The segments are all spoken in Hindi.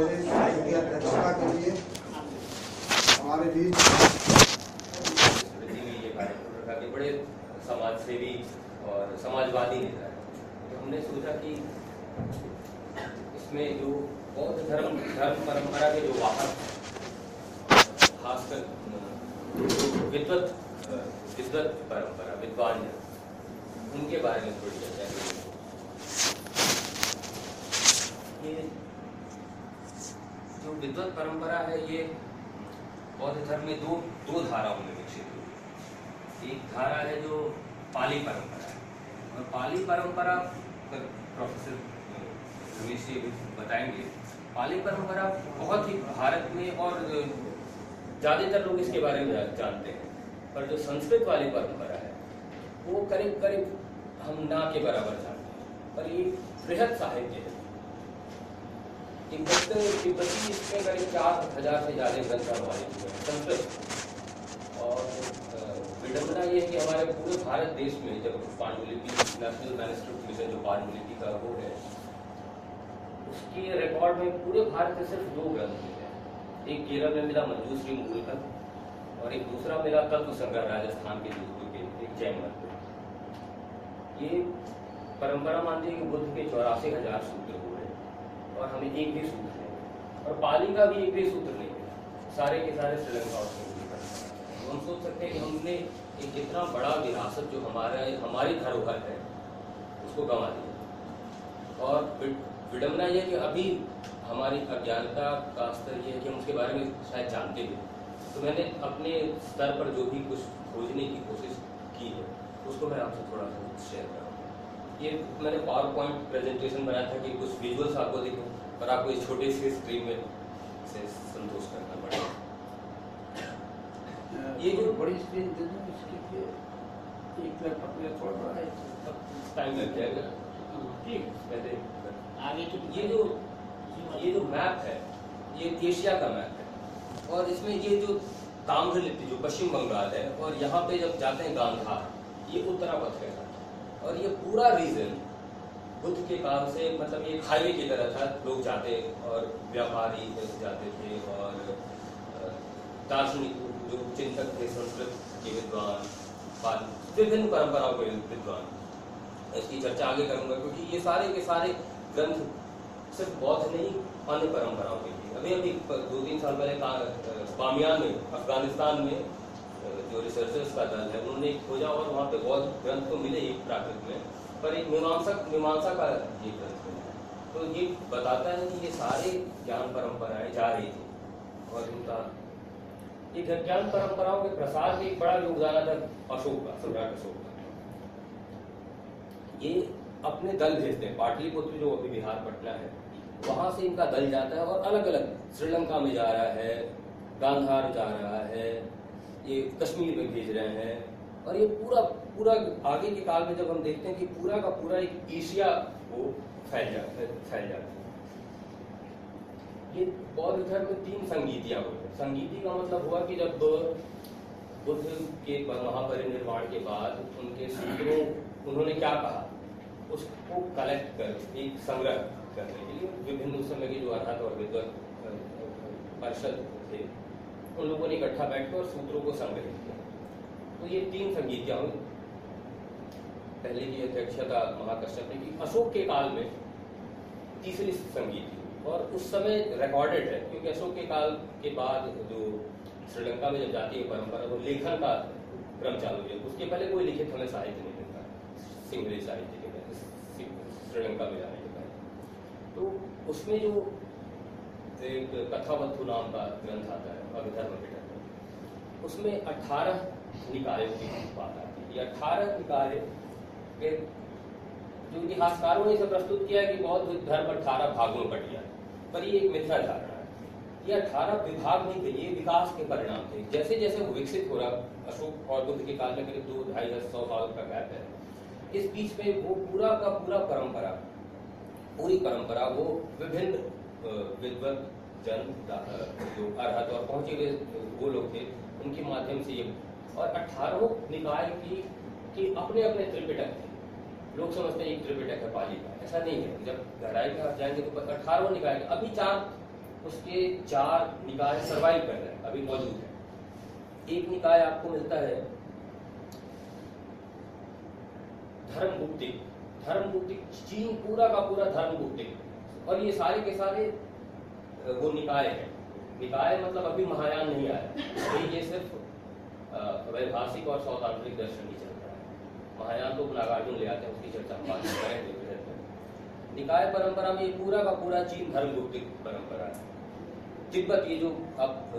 पहले अध्यक्षता के लिए हमारे बीच बड़े समाज और समाजवादी नेता तो हमने सोचा कि इसमें जो बौद्ध धर्म धर्म परंपरा के जो वाहक खासकर विद्वत विद्वत परंपरा, विद्वान उनके बारे में थोड़ी चर्चा करेंगे जो विद्वत परंपरा है ये बौद्ध धर्म में दो दो धाराओं में विकसित हुई। एक धारा है जो पाली परंपरा है। और पाली परंपरा पर प्रोफेसर रमेश जी बताएँगे। पाली परंपरा बहुत ही भारत में और ज़्यादातर लोग इसके बारे में जानते हैं। पर जो संस्कृत वाली परंपरा है, वो करीब करीब हम ना के बराबर जानते हैं। पर ये बृहद साहित्य है। तिब्बत, तिब्बती करीब चार हज़ार से ज़्यादा ग्रंथ अनुवादित हुए हैं, संस्कृत। और विडम्बना है कि हमारे पूरे भारत देश में जब पांडुलिपि नेशनल मिशन जो पांडुलिपि का वो है, उसके रिकॉर्ड में पूरे भारत से सिर्फ़ दो ग्रंथ मिले हैं। एक केरल में मिला मंजूश्री मूलकन और एक दूसरा मिला तत्व संग्रह राजस्थान के जोधपुर के, एक जैन ये परंपरा मानती है कि बुद्ध के चौरासी हज़ार सूत्र और हमें एक भी सूत्र नहीं और पाली का भी एक भी सूत्र नहीं मिला। सारे के सारे श्रीलंका और तो हम सोच सकते हैं कि हमने एक इतना बड़ा विरासत जो हमारा, हमारी धरोहर है, उसको गंवा दिया। और विड- विडम्बना ये है कि अभी हमारी अज्ञानता का स्तर यह है कि हम उसके बारे में शायद जानते भी तो मैंने अपने स्तर पर जो भी कुछ खोजने की कोशिश की है, उसको मैं आपसे थोड़ा सा शेयर करूँगा ये मैंने पावर पॉइंट प्रेजेंटेशन बनाया था कि कुछ विजुअल्स आपको दिखो पर आपको इस छोटे से स्क्रीन में से संतोष करना पड़ेगा। ये जो बड़ी स्क्रीन दे दूँ इसके लिए एक लैपटॉप मेरा थोड़ा बड़ा है टाइम लग जाएगा। ठीक पहले आगे तो ये जो ये जो मैप है ये एशिया का मैप है। और इसमें ये जो ताम्र लिपि जो पश्चिम बंगाल है और यहाँ पे जब जाते हैं गांधार ये उत्तरापथ है। और ये पूरा रीजन बुद्ध के काल से मतलब ये हाईवे की तरह था। लोग जाते और व्यापारी जाते थे और दार्शनिक जो चिंतक थे, संस्कृत के विद्वान विभिन्न परंपराओं के विद्वान। इसकी चर्चा आगे करूँगा, क्योंकि ये सारे के सारे ग्रंथ सिर्फ़ बौद्ध नहीं, अन्य परंपराओं के भी। अभी अभी दो तीन साल पहले बामियान में, अफ़गानिस्तान में जो रिसर्चर्स का दल है, उन्होंने खोजा और वहाँ पे बौद्ध ग्रंथ तो मिले एक प्राकृत में, पर एक मीमांसा मीमांसा का ये ग्रंथ मिला है। तो ये बताता है कि ये सारे ज्ञान परंपराएँ जा रही थी और इनका ये ज्ञान परंपराओं के प्रसार में एक बड़ा योगदान था अशोक का, सम्राट अशोक का ये अपने दल भेजते हैं, पाटलिपुत्र जो अभी बिहार पटना है, वहाँ से इनका दल जाता है और अलग अलग श्रीलंका में जा रहा है, गांधार जा रहा है ये कश्मीर में भेज रहे हैं। और ये पूरा पूरा आगे के काल में जब हम देखते हैं कि पूरा का पूरा एक एशिया वो फैल जा फैल जाता है। ये बौद्ध धर्म में तीन संगीतियाँ हुई संगीति का मतलब हुआ कि जब बुद्ध के महापरिनिर्वाण के बाद उनके सूत्रों उन्होंने क्या कहा? उसको कलेक्ट कर, एक संग्रह करने के लिए। विभिन्न समय के जो अर्थात और विद्वत परिषद थे उन लोगों ने इकट्ठा बैठकर और सूत्रों को संग्रहित किया। तो ये तीन संगीतियाँ हुई पहले की अध्यक्षता महाकश्यप ने की अशोक के काल में तीसरी संगीत और उस समय रिकॉर्डेड है, क्योंकि अशोक के काल के बाद जो श्रीलंका में जब जातीय परंपरा तो लेखन का क्रम चालू किया उसके पहले कोई लिखित हमें साहित्य नहीं मिलता, सिंहली साहित्य के पहले श्रीलंका में जाने के पहले। तो उसमें जो एक कथावत्थु नाम का ग्रंथ आता है पिटक में उसमें 18 निकायों की बात आती है। ये 18 निकाय के जो इतिहासकारों ने इसे प्रस्तुत किया कि बौद्ध धर्म अठारह भागों में बट गया पर ये एक मिथ्या धारणा है। ये अठारह विभाग नहीं थे, ये विकास के परिणाम थे। जैसे जैसे वो विकसित हो रहा, अशोक और बुद्ध के काल में करीब दो ढाई दस सौ साल का गैप है। इस बीच में वो पूरा का पूरा परंपरा, पूरी परंपरा, वो विभिन्न विद्वत जन जो अरहत और पहुँचे हुए वो लोग थे, उनके माध्यम से ये और अठारहों निकाय की, कि अपने अपने त्रिपिटक थे। लोग समझते हैं एक त्रिपिटक है पाली का। ऐसा नहीं है। जब गहराई में आप जाएँगे तो अठारहों निकाय के- अभी चार, उसके चार निकाय सर्वाइव कर रहे हैं, अभी मौजूद है। एक निकाय आपको मिलता है धर्म मुक्ति धर्म मुक्ति चीन पूरा का पूरा धर्म मुक्ति और ये सारे के सारे वो निकाय है। निकाय मतलब अभी महायान नहीं आया। अभी ये सिर्फ़ वैभाषिक और सौतांत्रिक दर्शन ही चल रहा है। महायान तो नागार्जुन ले आते हैं, उसकी चर्चा हम में करेंगे निकाय परंपरा में पूरा का पूरा चीन धर्म गुप्त परंपरा है। तिब्बत, ये जो आप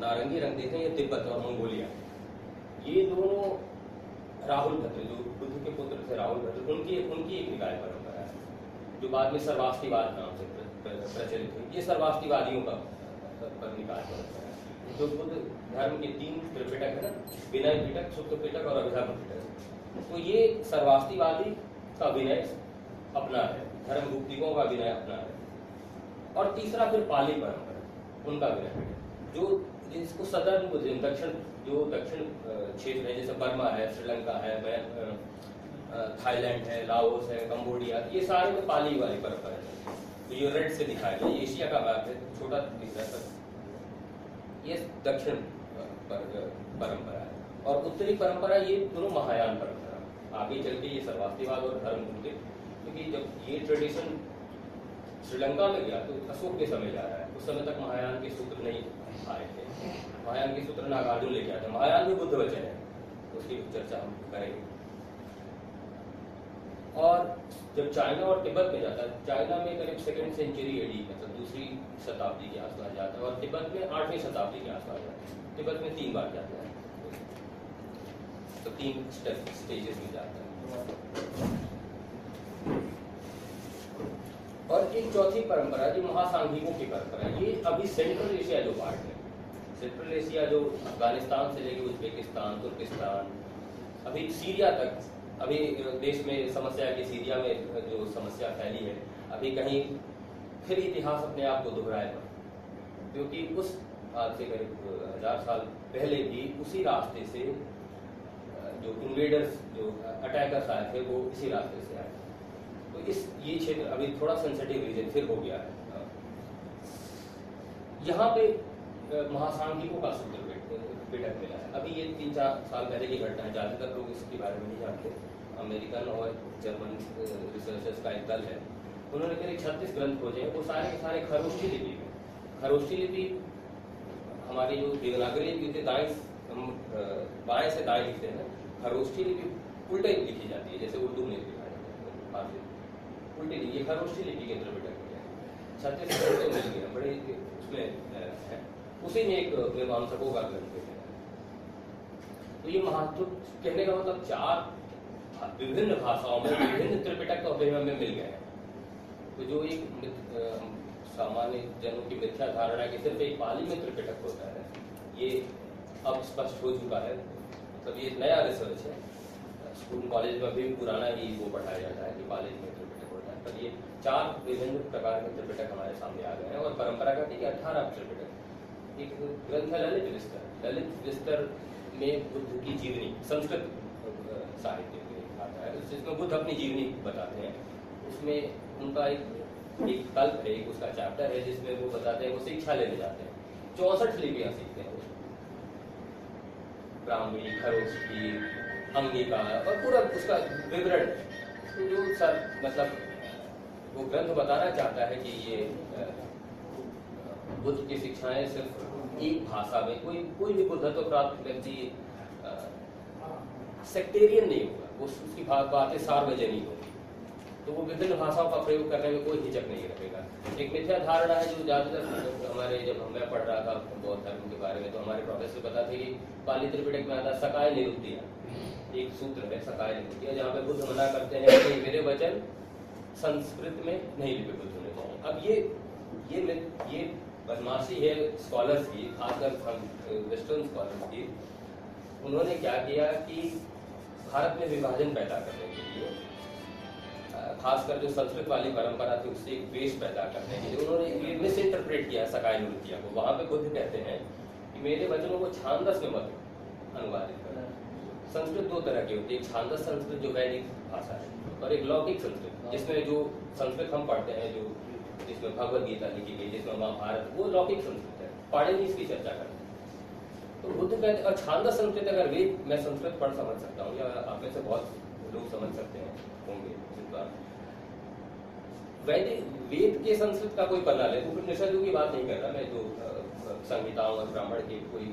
नारंगी रंग देख हैं, ये तिब्बत और मंगोलिया। ये दोनों राहुल भद्र, जो बुद्ध के पुत्र थे राहुल भद्र, उनकी उनकी एक निकाय परंपरा है, जो बाद में सर्वास्तिवाद नाम से प्रचलित हुई। ये सर्वास्तिवादियों का पर है जो बुद्ध धर्म के तीन त्रिपिटक है ना, विनय पिटक सुप्त पिटक और अभिधर्म पिटक। तो ये सर्वास्तिवादी का विनय अपना है। धर्म गुप्तिकों का विनय अपना है। और तीसरा फिर पाली परंपरा, उनका विनय जो जिसको सदर्न दक्षिण, जो दक्षिण क्षेत्र है, जैसे बर्मा है, श्रीलंका है थाईलैंड है, लाओस है, कंबोडिया, ये सारे में पाली वाली परंपरा तो ये रेड से दिखाया गया। एशिया का भाग है, छोटा दिख ये दक्षिण परंपरा है। और उत्तरी परंपरा ये दोनों महायान परंपरा आगे चल के ये सर्वास्तिवाद और धर्म गुप्ति क्योंकि जब ये ट्रेडिशन श्रीलंका में गया तो अशोक के समय जा रहा है। उस समय तक महायान के सूत्र नहीं आए थे। महायान के सूत्र नागार्जुन लेके आते महायान भी बुद्ध वचन है। उसकी चर्चा हम करेंगे। और जब चाइना और तिब्बत में जाता है, चाइना में करीब सेकेंड सेंचुरी एडी मतलब दूसरी शताब्दी के आसपास जाता है और तिब्बत में आठवीं शताब्दी के आसपास जाता है। तिब्बत में तीन बार जाता है। तो तीन स्टेजेस में जाता है। और एक चौथी परंपरा जो महासांघिकों की परंपरा ये अभी सेंट्रल एशिया जो पार्ट है। सेंट्रल एशिया जो अफ़गानिस्तान से लेके उज्बेकिस्तान, तुर्किस्तान, अभी सीरिया तक अभी देश में समस्या कि सीरिया में जो समस्या फैली है, अभी कहीं फिर इतिहास अपने आप को दोहराएगा। क्योंकि उस आज से करीब हज़ार साल पहले भी उसी रास्ते से जो इन्वेडर्स जो अटैकर्स आए थे, वो इसी रास्ते से आए तो इस, ये क्षेत्र अभी थोड़ा सेंसिटिव रीजन फिर हो गया है। यहाँ पे महासांघिकों का सूत्र पिटक मिला है। अभी ये तीन चार साल पहले की घटना है, ज़्यादातर लोग इसके बारे में नहीं जानते। अमेरिकन और जर्मन रिसर्चर्स का एक दल है। उन्होंने करीब छत्तीस ग्रंथ खोजे, वो सारे के सारे खरोष्ठी लिपि में। खरोष्ठी लिपि हमारी जो देवनागरी लिपि होती है हम बाएँ से दाएँ लिखते हैं खरोष्ठी लिपि उल्टे लिखी जाती है, जैसे उर्दू में लिखा जाता है फारसी उल्टी लिपि ये खरोष्ठी लिपि के त्रिपिटक में है। छत्तीस ग्रंथ तो मिल गया, बड़े उसमें उसी में एक मीमांसकों का ग्रंथ है। तो ये महत्व, कहने का मतलब चार विभिन्न भाषाओं में, विभिन्न त्रिपिटक हमें मिल गए हैं तो जो एक सामान्य जनों की मिथ्या धारणा कि सिर्फ़ एक पाली में त्रिपिटक होता है, ये अब स्पष्ट हो चुका है। मतलब ये नया रिसर्च है। स्कूल कॉलेज में भी पुराना ही वो पढ़ाया जाता है कि कॉलेज में त्रिपिटक होता है। पर ये चार विभिन्न प्रकार के त्रिपिटक हमारे सामने आ गए हैं और परंपरा का कि अठारह त्रिपिटक। एक ग्रंथ है ललित विस्तर। ललित विस्तर में बुद्ध की जीवनी, संस्कृत साहित्य। में जिसमें बुद्ध अपनी जीवनी बताते हैं। उसमें उनका एक एक कल्प है, एक उसका चैप्टर है, जिसमें वो बताते हैं, वो शिक्षा लेने जाते हैं। चौसठ लिपियाँ सीखते हैं ब्राह्मी खरोष्ठी अंगिका और पूरा उसका विवरण। तो जो सर मतलब वो ग्रंथ बताना चाहता है कि ये बुद्ध की शिक्षाएँ सिर्फ़ एक भाषा में, कोई कोई भी बुद्धत्व प्राप्त व्यक्ति सेक्टेरियन नहीं वो उसकी बातें सार्वजनिक होगी तो वो विभिन्न भाषाओं का प्रयोग करने में कोई हिचक नहीं रखेगा। एक मिथ्या धारणा है जो ज़्यादातर हमारे, जब मैं पढ़ रहा था बौद्ध धर्म के बारे में तो हमारे प्रोफेसर बताते कि पाली त्रिपिटक में आता सकाय निरुक्तिया एक सूत्र है, सकाय निरुक्तिया जहाँ पे बुद्ध मना करते हैं कि मेरे वचन संस्कृत में नहीं लिपिबद्ध होने चाहिए अब ये ये ये बदमाशी है स्कॉलर्स की, खासकर वेस्टर्न स्कॉलर्स की। उन्होंने क्या किया कि भारत में विभाजन पैदा करने के लिए खासकर जो संस्कृत वाली परंपरा थी, उससे एक द्वेष पैदा करने के लिए उन्होंने मिस इंटरप्रेट किया, सकाय नृत्य को। वहाँ पे बुद्ध कहते हैं कि मेरे वचनों को छांदस में मत अनुवादित करना संस्कृत दो तरह की होती है, एक छांदस संस्कृत जो वैदिक भाषा है, और एक लौकिक संस्कृत, जिसमें जो संस्कृत हम पढ़ते हैं, जो जिसमें भगवत गीता लिखी गई, जिसमें महाभारत, वो लौकिक संस्कृत है। पाणिनि इसकी चर्चा करते हैं तो कहते और छांदस संस्कृत अगर वेद मैं संस्कृत पढ़ समझ सकता हूँ या आप में से बहुत लोग समझ सकते हैं होंगे इस बात वैदिक वेद के संस्कृत का कोई पन्ना ले उपनिषदों की बात नहीं कर रहा मैं जो संहिताओं और ब्राह्मण के कोई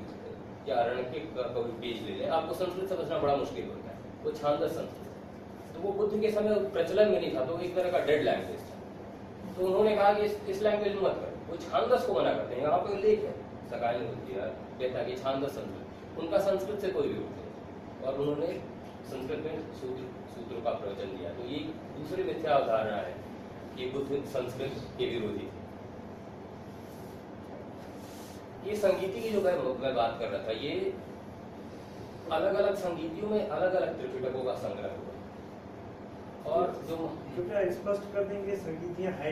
या अरण्य का कोई पेज ले लें आपको संस्कृत समझना बड़ा मुश्किल होता है। वो छांदस संस्कृत। तो वो बुद्ध के समय प्रचलन में नहीं था तो एक तरह का डेड लैंग्वेज था। तो उन्होंने कहा कि इस, लैंग्वेज में मत कर वो छांदस को मना करते हैं यहाँ पे उल्लेख है। सकाय ने दिया कहता कि छांदस संस्कृत। उनका संस्कृत से कोई विरोध नहीं। और उन्होंने संस्कृत में सूत्र सूत्रों का प्रवचन दिया। तो ये दूसरी मिथ्या अवधारणा है कि बुद्ध संस्कृत के विरोधी ये संगीति की जो मैं मैं बात कर रहा था ये अलग अलग संगीतियों में अलग अलग त्रिपिटकों का संग्रह हुआ। और जो कृपया स्पष्ट कर देंगे संगीतियाँ है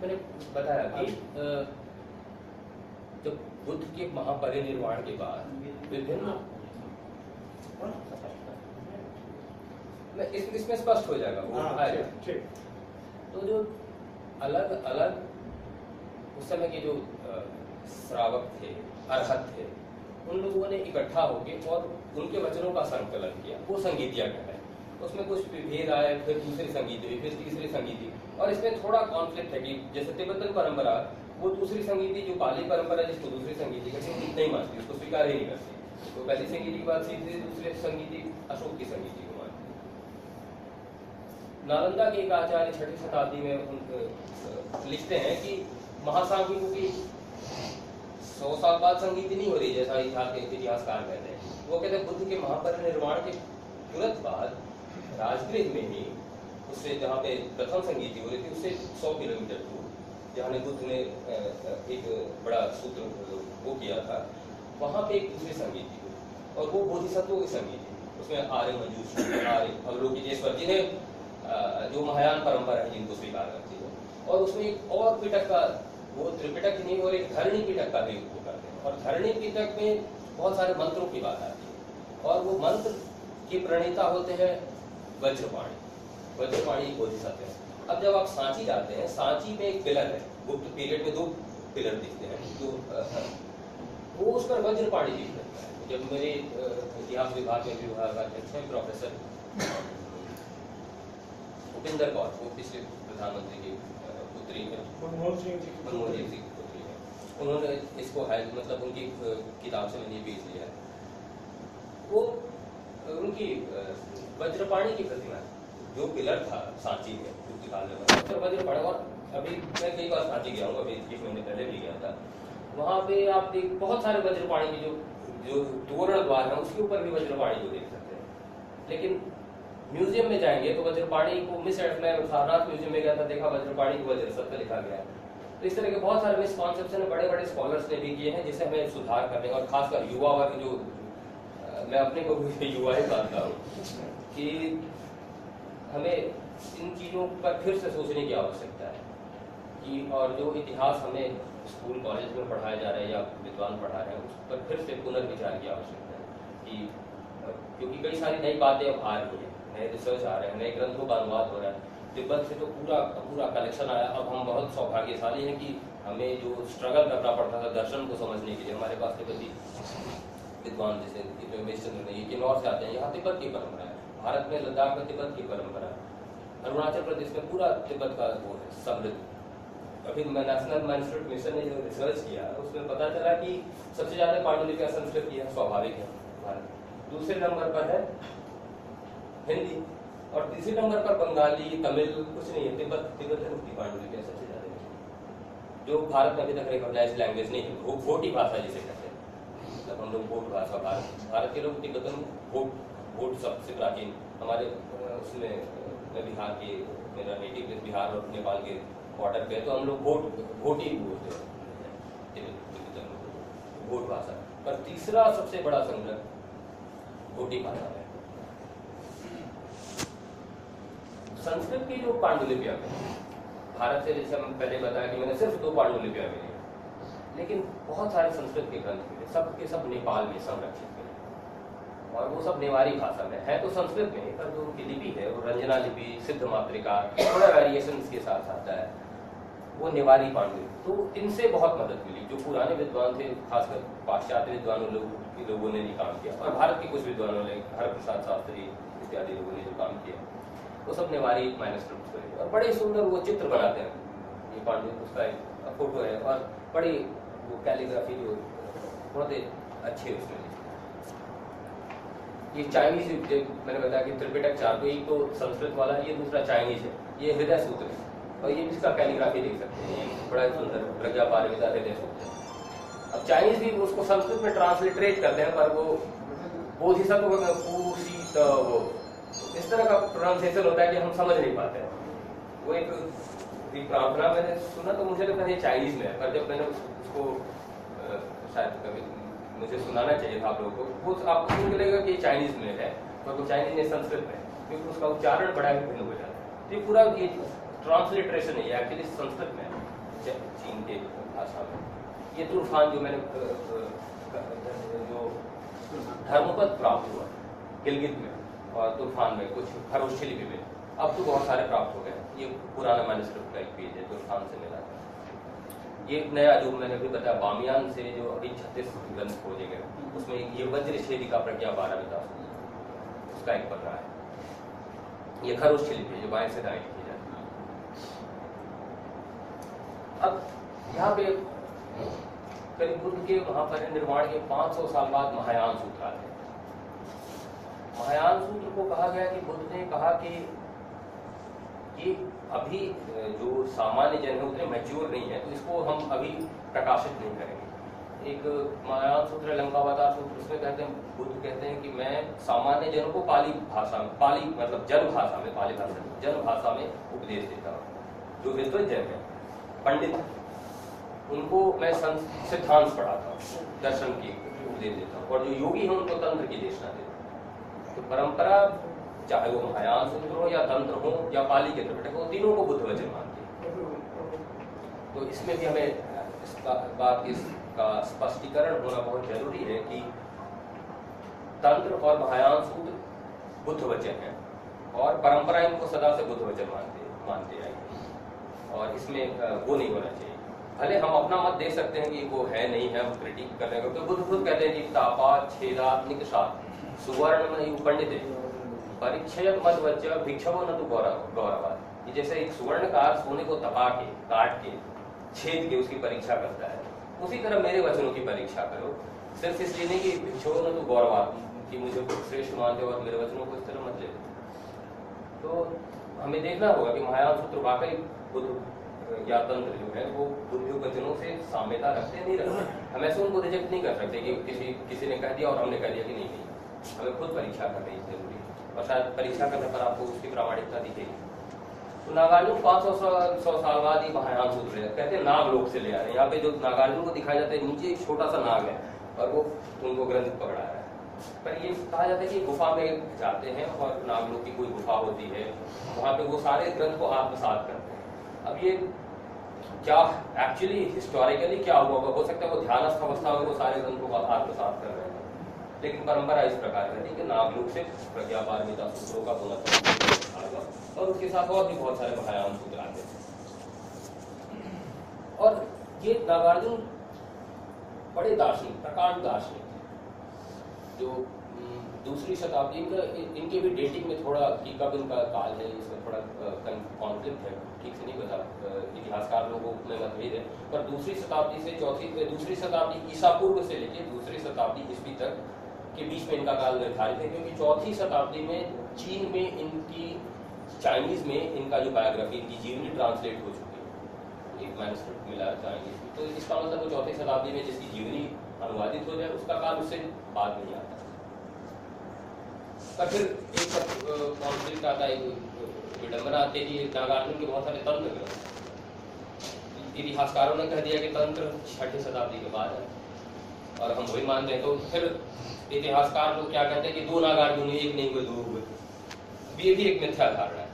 मैंने बताया कि जब बुद्ध के महापरिनिर्वाण के बाद विभिन्न मैं इस, इसमें स्पष्ट हो जाएगा वो हाँ, तो जो अलग अलग उस समय के जो श्रावक थे अरहत थे उन लोगों ने इकट्ठा होके और उनके वचनों का संकलन किया वो संगीतिया कहलाए उसमें कुछ विभेद आए फिर दूसरी संगीत हुई फिर तीसरी संगीति और इसमें थोड़ा कॉन्फ्लिक्ट है कि जैसे तिब्बतन परंपरा वो दूसरी संगीति जो पाली परंपरा जिसको दूसरी संगीति कहते हैं नहीं मानती उसको स्वीकार ही नहीं करती। तो पहली संगीति के बाद सीधे दूसरे संगीति अशोक की संगीति को मानती नालंदा के एक आचार्य छठी शताब्दी में उन, लिखते हैं कि महासांगिकों की सौ साल बाद संगीति नहीं हो रही जैसा इतिहास इतिहासकार कहते हैं। वो कहते हैं बुद्ध के महापरिनिर्वाण के तुरंत बाद राजगृह में ही उससे जहाँ पे प्रथम संगीति हो रही थी उससे सौ किलोमीटर दूर। बुद्ध ने एक बड़ा सूत्र, वो किया था। वहाँ पे एक दूसरी संगीत हुई और वो बोधिसत्वों की संगीत थी। उसमें आर्य मंजूष आर्य अवलोकितेश्वर जिन्हें जो महायान परंपरा है, जिनको स्वीकार करती है। और उसमें एक और पिटक का, वो त्रिपिटक नहीं, और एक धरणी पिटक का भी उपयोग करते हैं। और धरणी पिटक में बहुत सारे मंत्रों की बात आती है। और वो मंत्र के प्रणेता होते हैं वज्रपाणी। वज्रपाणी बोधिसत्व अब जब आप सांची जाते हैं सांची में एक पिलर है गुप्त पीरियड में दो पिलर दिखते हैं जो वो उस पर वज्रपाणी लिख रहता है। जब मेरे इतिहास विभाग में विभाग अध्यक्ष हैं प्रोफेसर भूपिंदर कौर वो पिछले प्रधानमंत्री की पुत्री है। मनमोहन सिंह जी की मनमोहन सिंह की पुत्री है। उन्होंने इसको है मतलब उनकी किताब से मैंने पेज लिया है। वो उनकी वज्रपाणी की प्रतिमा है। जो पिलर था, सांची में गुप्त में। तो वज्रपाणी और अभी मैं कई बार सांची गया हूँ, अभी एक महीने पहले भी गया था। वहाँ पे आप देख, बहुत सारे वज्रपाणी के जो जो तोरण द्वार है, उसके ऊपर भी वज्रपाणी को देख सकते हैं। लेकिन म्यूज़ियम में जाएँगे तो वज्रपाणी को मिस मैं सारनाथ म्यूज़ियम में गया था, देखा वज्रपाणी को वज्र सत्य लिखा गया है। तो इस तरह के बहुत सारे मिसकॉन्सेप्शन बड़े बड़े स्कॉलर्स ने भी किए हैं, जिसे हमें सुधार करने और खासकर युवा वर्ग जो मैं अपने को युवा ही मानता हूँ, कि हमें इन चीज़ों पर फिर से सोचने की आवश्यकता है कि और जो इतिहास हमें स्कूल, कॉलेज में पढ़ाया जा रहा है या विद्वान पढ़ा रहे हैं, उस पर फिर से पुनर्विचार की आवश्यकता है कि क्योंकि कई सारी नई बातें अब आ रही हैं, नए रिसर्च आ रहे हैं, नए ग्रंथों का अनुवाद हो रहा है। तिब्बत से तो पूरा पूरा कलेक्शन आया। अब हम बहुत सौभाग्यशाली हैं कि हमें जो स्ट्रगल करना पड़ता था दर्शन को समझने के लिए, हमारे पास तिब्बती विद्वान जैसे रमेश चंद्र ने, ये किन्नौर से आते हैं, यहाँ तिब्बत की परंपरा है। भारत में लद्दाख में तिब्बत की परंपरा। है अरुणाचल प्रदेश में पूरा तिब्बत का वो है, समृद्ध। अभी मैं नेशनल मैनस्क्रिप्ट मिशन ने जो रिसर्च किया, उसमें पता चला कि सबसे ज़्यादा पांडुलिपियाँ संस्कृत की है स्वाभाविक है, भारत। दूसरे नंबर पर है हिंदी, और तीसरे नंबर पर बंगाली, तमिल, कुछ नहीं है, तिब्बत तिब्बतन की पांडुलिपियाँ सबसे ज़्यादा। जो भारत में अभी तक रिकॉग्नाइज लैंग्वेज नहीं है, वो भोटी भाषा जिसे कहते हैं। मतलब हम लोग भोट भाषा, भारत भारत के लोग तिब्बतन भोट भोट सबसे प्राचीन हमारे उसमें बिहार के मेरा नेटिव प्लेस बिहार और नेपाल के बॉर्डर पे तो हम लोग भोटी बोलते हैं। तिब्बतन लोग, भोट भाषा। पर तीसरा सबसे बड़ा संग्रह भोटी भाषा है। संस्कृत की जो पांडुलिपियाँ हैं भारत से जैसे हम पहले बताया कि मैंने सिर्फ़ दो पांडुलिपियाँ मिली हैं लेकिन बहुत सारे संस्कृत के ग्रंथ मिले सब के सब नेपाल में संरक्षित। और वो सब नेवारी भाषा में है तो संस्कृत में पर जो उनकी लिपि है, वो रंजना लिपि, सिद्ध मातृका, थोड़ा वेरिएशन के साथ आता है, वो निवारी पांडे। तो इनसे बहुत मदद मिली, जो पुराने विद्वान थे, खासकर पाश्चात्य विद्वानों लोग लोगों ने भी काम किया, और भारत के कुछ विद्वानों ने हर प्रसाद शास्त्री इत्यादि लोगों ने जो काम किया, वो सब नेवारी मैनस्क्रिप्ट पर और बड़े सुंदर वो चित्र बनाते हैं, ये पांडे, उसका एक फ़ोटो है, और बड़ी वो कैलीग्राफी जो, बहुत अच्छी उसमें। ये चाइनीज़ मैंने बताया कि त्रिपिटक चार तो एक तो संस्कृत वाला है ये दूसरा चाइनीज़ है। ये हृदय सूत्र है। और ये इसका कैलीग्राफी देख सकते हैं बड़ा ही सुंदर प्रज्ञा पारमिता हृदय सूत्र है। अब चाइनीज़ भी उसको संस्कृत में ट्रांसलिटरेट करते हैं, पर वो का पूसी त वो। इस तरह का प्रोनाउंसिएशन होता है कि हम समझ नहीं पाते हैं। वो एक प्रार्थना मैंने सुना तो मुझे लगता है चाइनीज़ में है, पर जब मैंने उसको शायद कभी मुझे सुनाना चाहिए था आप लोगों को। वो आपको सुन के लगेगा कि चाइनीज़ में है पर वो चाइनीज़ नहीं, संस्कृत में क्योंकि उसका उच्चारण बड़ा भिन्न हो जाता है। तो ये पूरा ये ट्रांसलिटरेशन है एक्चुअली संस्कृत में चीन के भाषा में। ये तूफ़ान जो मैंने जो धर्मपद प्राप्त हुआ, गिलगित में, और तूफ़ान में कुछ खरोष्ठी लिपि में अब तो बहुत सारे प्राप्त हो गए ये पुराना मैन्युस्क्रिप्ट का एक पेज है तूफ़ान से ये एक नया जो मैंने अभी बताया, बामियान से जो अभी छत्तीस ग्रंथ खोजे गए, उसमें ये वज्र छेदी का प्रज्ञा बारह विकास उसका एक पन्ना है। ये खरोष्ठी लिपि है जो बाएँ से दाएँ लिखी जाती है अब यहाँ पे करीब बुद्ध के महापरिनिर्वाण के 500 साल बाद महायान सूत्र आते महायान सूत्र को कहा गया कि बुद्ध ने कहा कि ये अभी जो सामान्य जन है, उतने मैच्योर नहीं है तो इसको हम अभी प्रकाशित नहीं करेंगे। एक महायान सूत्र लंकावतार सूत्र, उसमें कहते हैं, बुद्ध कहते हैं कि मैं सामान्य जनों को पाली भाषा में, पाली मतलब जन भाषा में, पाली भाषा में, जन भाषा में उपदेश देता हूँ। जो विद्वत जन है, पंडित, उनको मैं सं- सिद्धांत पढ़ाता हूँ, दर्शन की उपदेश देता हूँ, और जो योगी है, उनको तंत्र की देशना देता हूँ। तो परंपरा चाहे वो महायान सूत्र हो या तंत्र हो या पाली के त्रिपिटक हो, तीनों को बुद्ध वचन मानते है। तो इसमें भी हमें, इस बात, इसका स्पष्टीकरण होना बहुत ज़रूरी है कि तंत्र और महायान सूत्र बुद्ध वचन है और परंपरा इनको सदा से बुद्ध वचन मानते मानते आई और इसमें वो नहीं होना चाहिए। भले हम अपना मत दे सकते हैं कि वो है, नहीं है, हम क्रिटिक कर रहे हैं, क्योंकि बुद्ध खुद कहते हैं कि तापा, छेदा, निकषा, सुवर्ण पंडित है। परिच्छेद मत बच्चा भिक्षव न तो गौरव जैसे एक स्वर्णकार सोने को तपा के काट के, छेद के उसकी परीक्षा करता है। उसी तरह मेरे वचनों की परीक्षा करो। सिर्फ़ इसलिए नहीं कि भिक्षव न तो गौरवाद कि मुझे श्रेष्ठ मानते हो और मेरे वचनों को इस तरह मत ले तो हमें देखना होगा कि महायान सूत्र वाकई बुद्ध या तंत्र जो है, वो बुद्ध वचनों से साम्यता रखते नहीं रखते हम ऐसे उनको रिजेक्ट नहीं कर सकते कि किसी किसी ने कह दिया और हमने कह दिया कि नहीं नहीं। हमें खुद परीक्षा करनी है और शायद परीक्षा करने पर आपको उसकी प्रामाणिकता दिखेगी। तो नागार्जुन पाँच सौ सौ साल बाद ही महायान सूत्र है। कहते हैं, नाग लोग से ले आ रहे हैं। यहाँ पे जो नागार्जुन को दिखाया जाता है, नीचे एक छोटा सा नाग है और वो उनको ग्रंथ पकड़ा है। पर ये कहा जाता है कि गुफा में जाते हैं और नागलोक की कोई गुफा होती है, वहाँ पे वो सारे ग्रंथ को आत्मसात करते हैं। अब ये क्या एक्चुअली हिस्टोरिकली क्या हुआ हो सकता है वो ध्यानस्थ अवस्था में वो सारे ग्रंथों को आत्मसात कर रहे हैं। लेकिन परंपरा इस प्रकार कहती है कि नागलोक से प्रज्ञा पारमिता सूत्रों का पुनः और उसके साथ और भी बहुत सारे महायान सूत्र आते हैं। और ये नागार्जुन बड़े दार्शनिक, प्रकांड दार्शनिक जो दूसरी शताब्दी, इनका, इनके भी डेटिंग में थोड़ा कि कब इनका काल है, इसमें थोड़ा कॉन्फ्लिक्ट है। ठीक से नहीं बता इतिहासकार लोगों में मतभेद है। पर दूसरी शताब्दी से, चौथी, दूसरी शताब्दी ईसा पूर्व से लेके दूसरी शताब्दी ईस्वी तक के बीच में इनका काल निर्धारित है, क्योंकि चौथी शताब्दी में चीन में इनकी, चाइनीज़ में इनका जो बायोग्राफी, इनकी जीवनी ट्रांसलेट हो चुकी है। एक मैनुस्क्रिप्ट मिला चाइनीज़ तो इसका मतलब वो चौथी शताब्दी में जिसकी जीवनी अनुवादित हो जाए, उसका काल उससे बाद नहीं आता पर फिर एक कॉन्फ्लिक्ट आता है, एक विडंबना आती है कि नागार्जुन के बहुत सारे तंत्र इतिहासकारों ने कह दिया कि तंत्र छठी शताब्दी के बाद है। और हम वही मानते हैं तो फिर इतिहासकार लोग क्या कहते हैं कि दो नागार्जुन हुए, एक नहीं हुए दो हुए। ये भी एक मिथ्या धारणा है।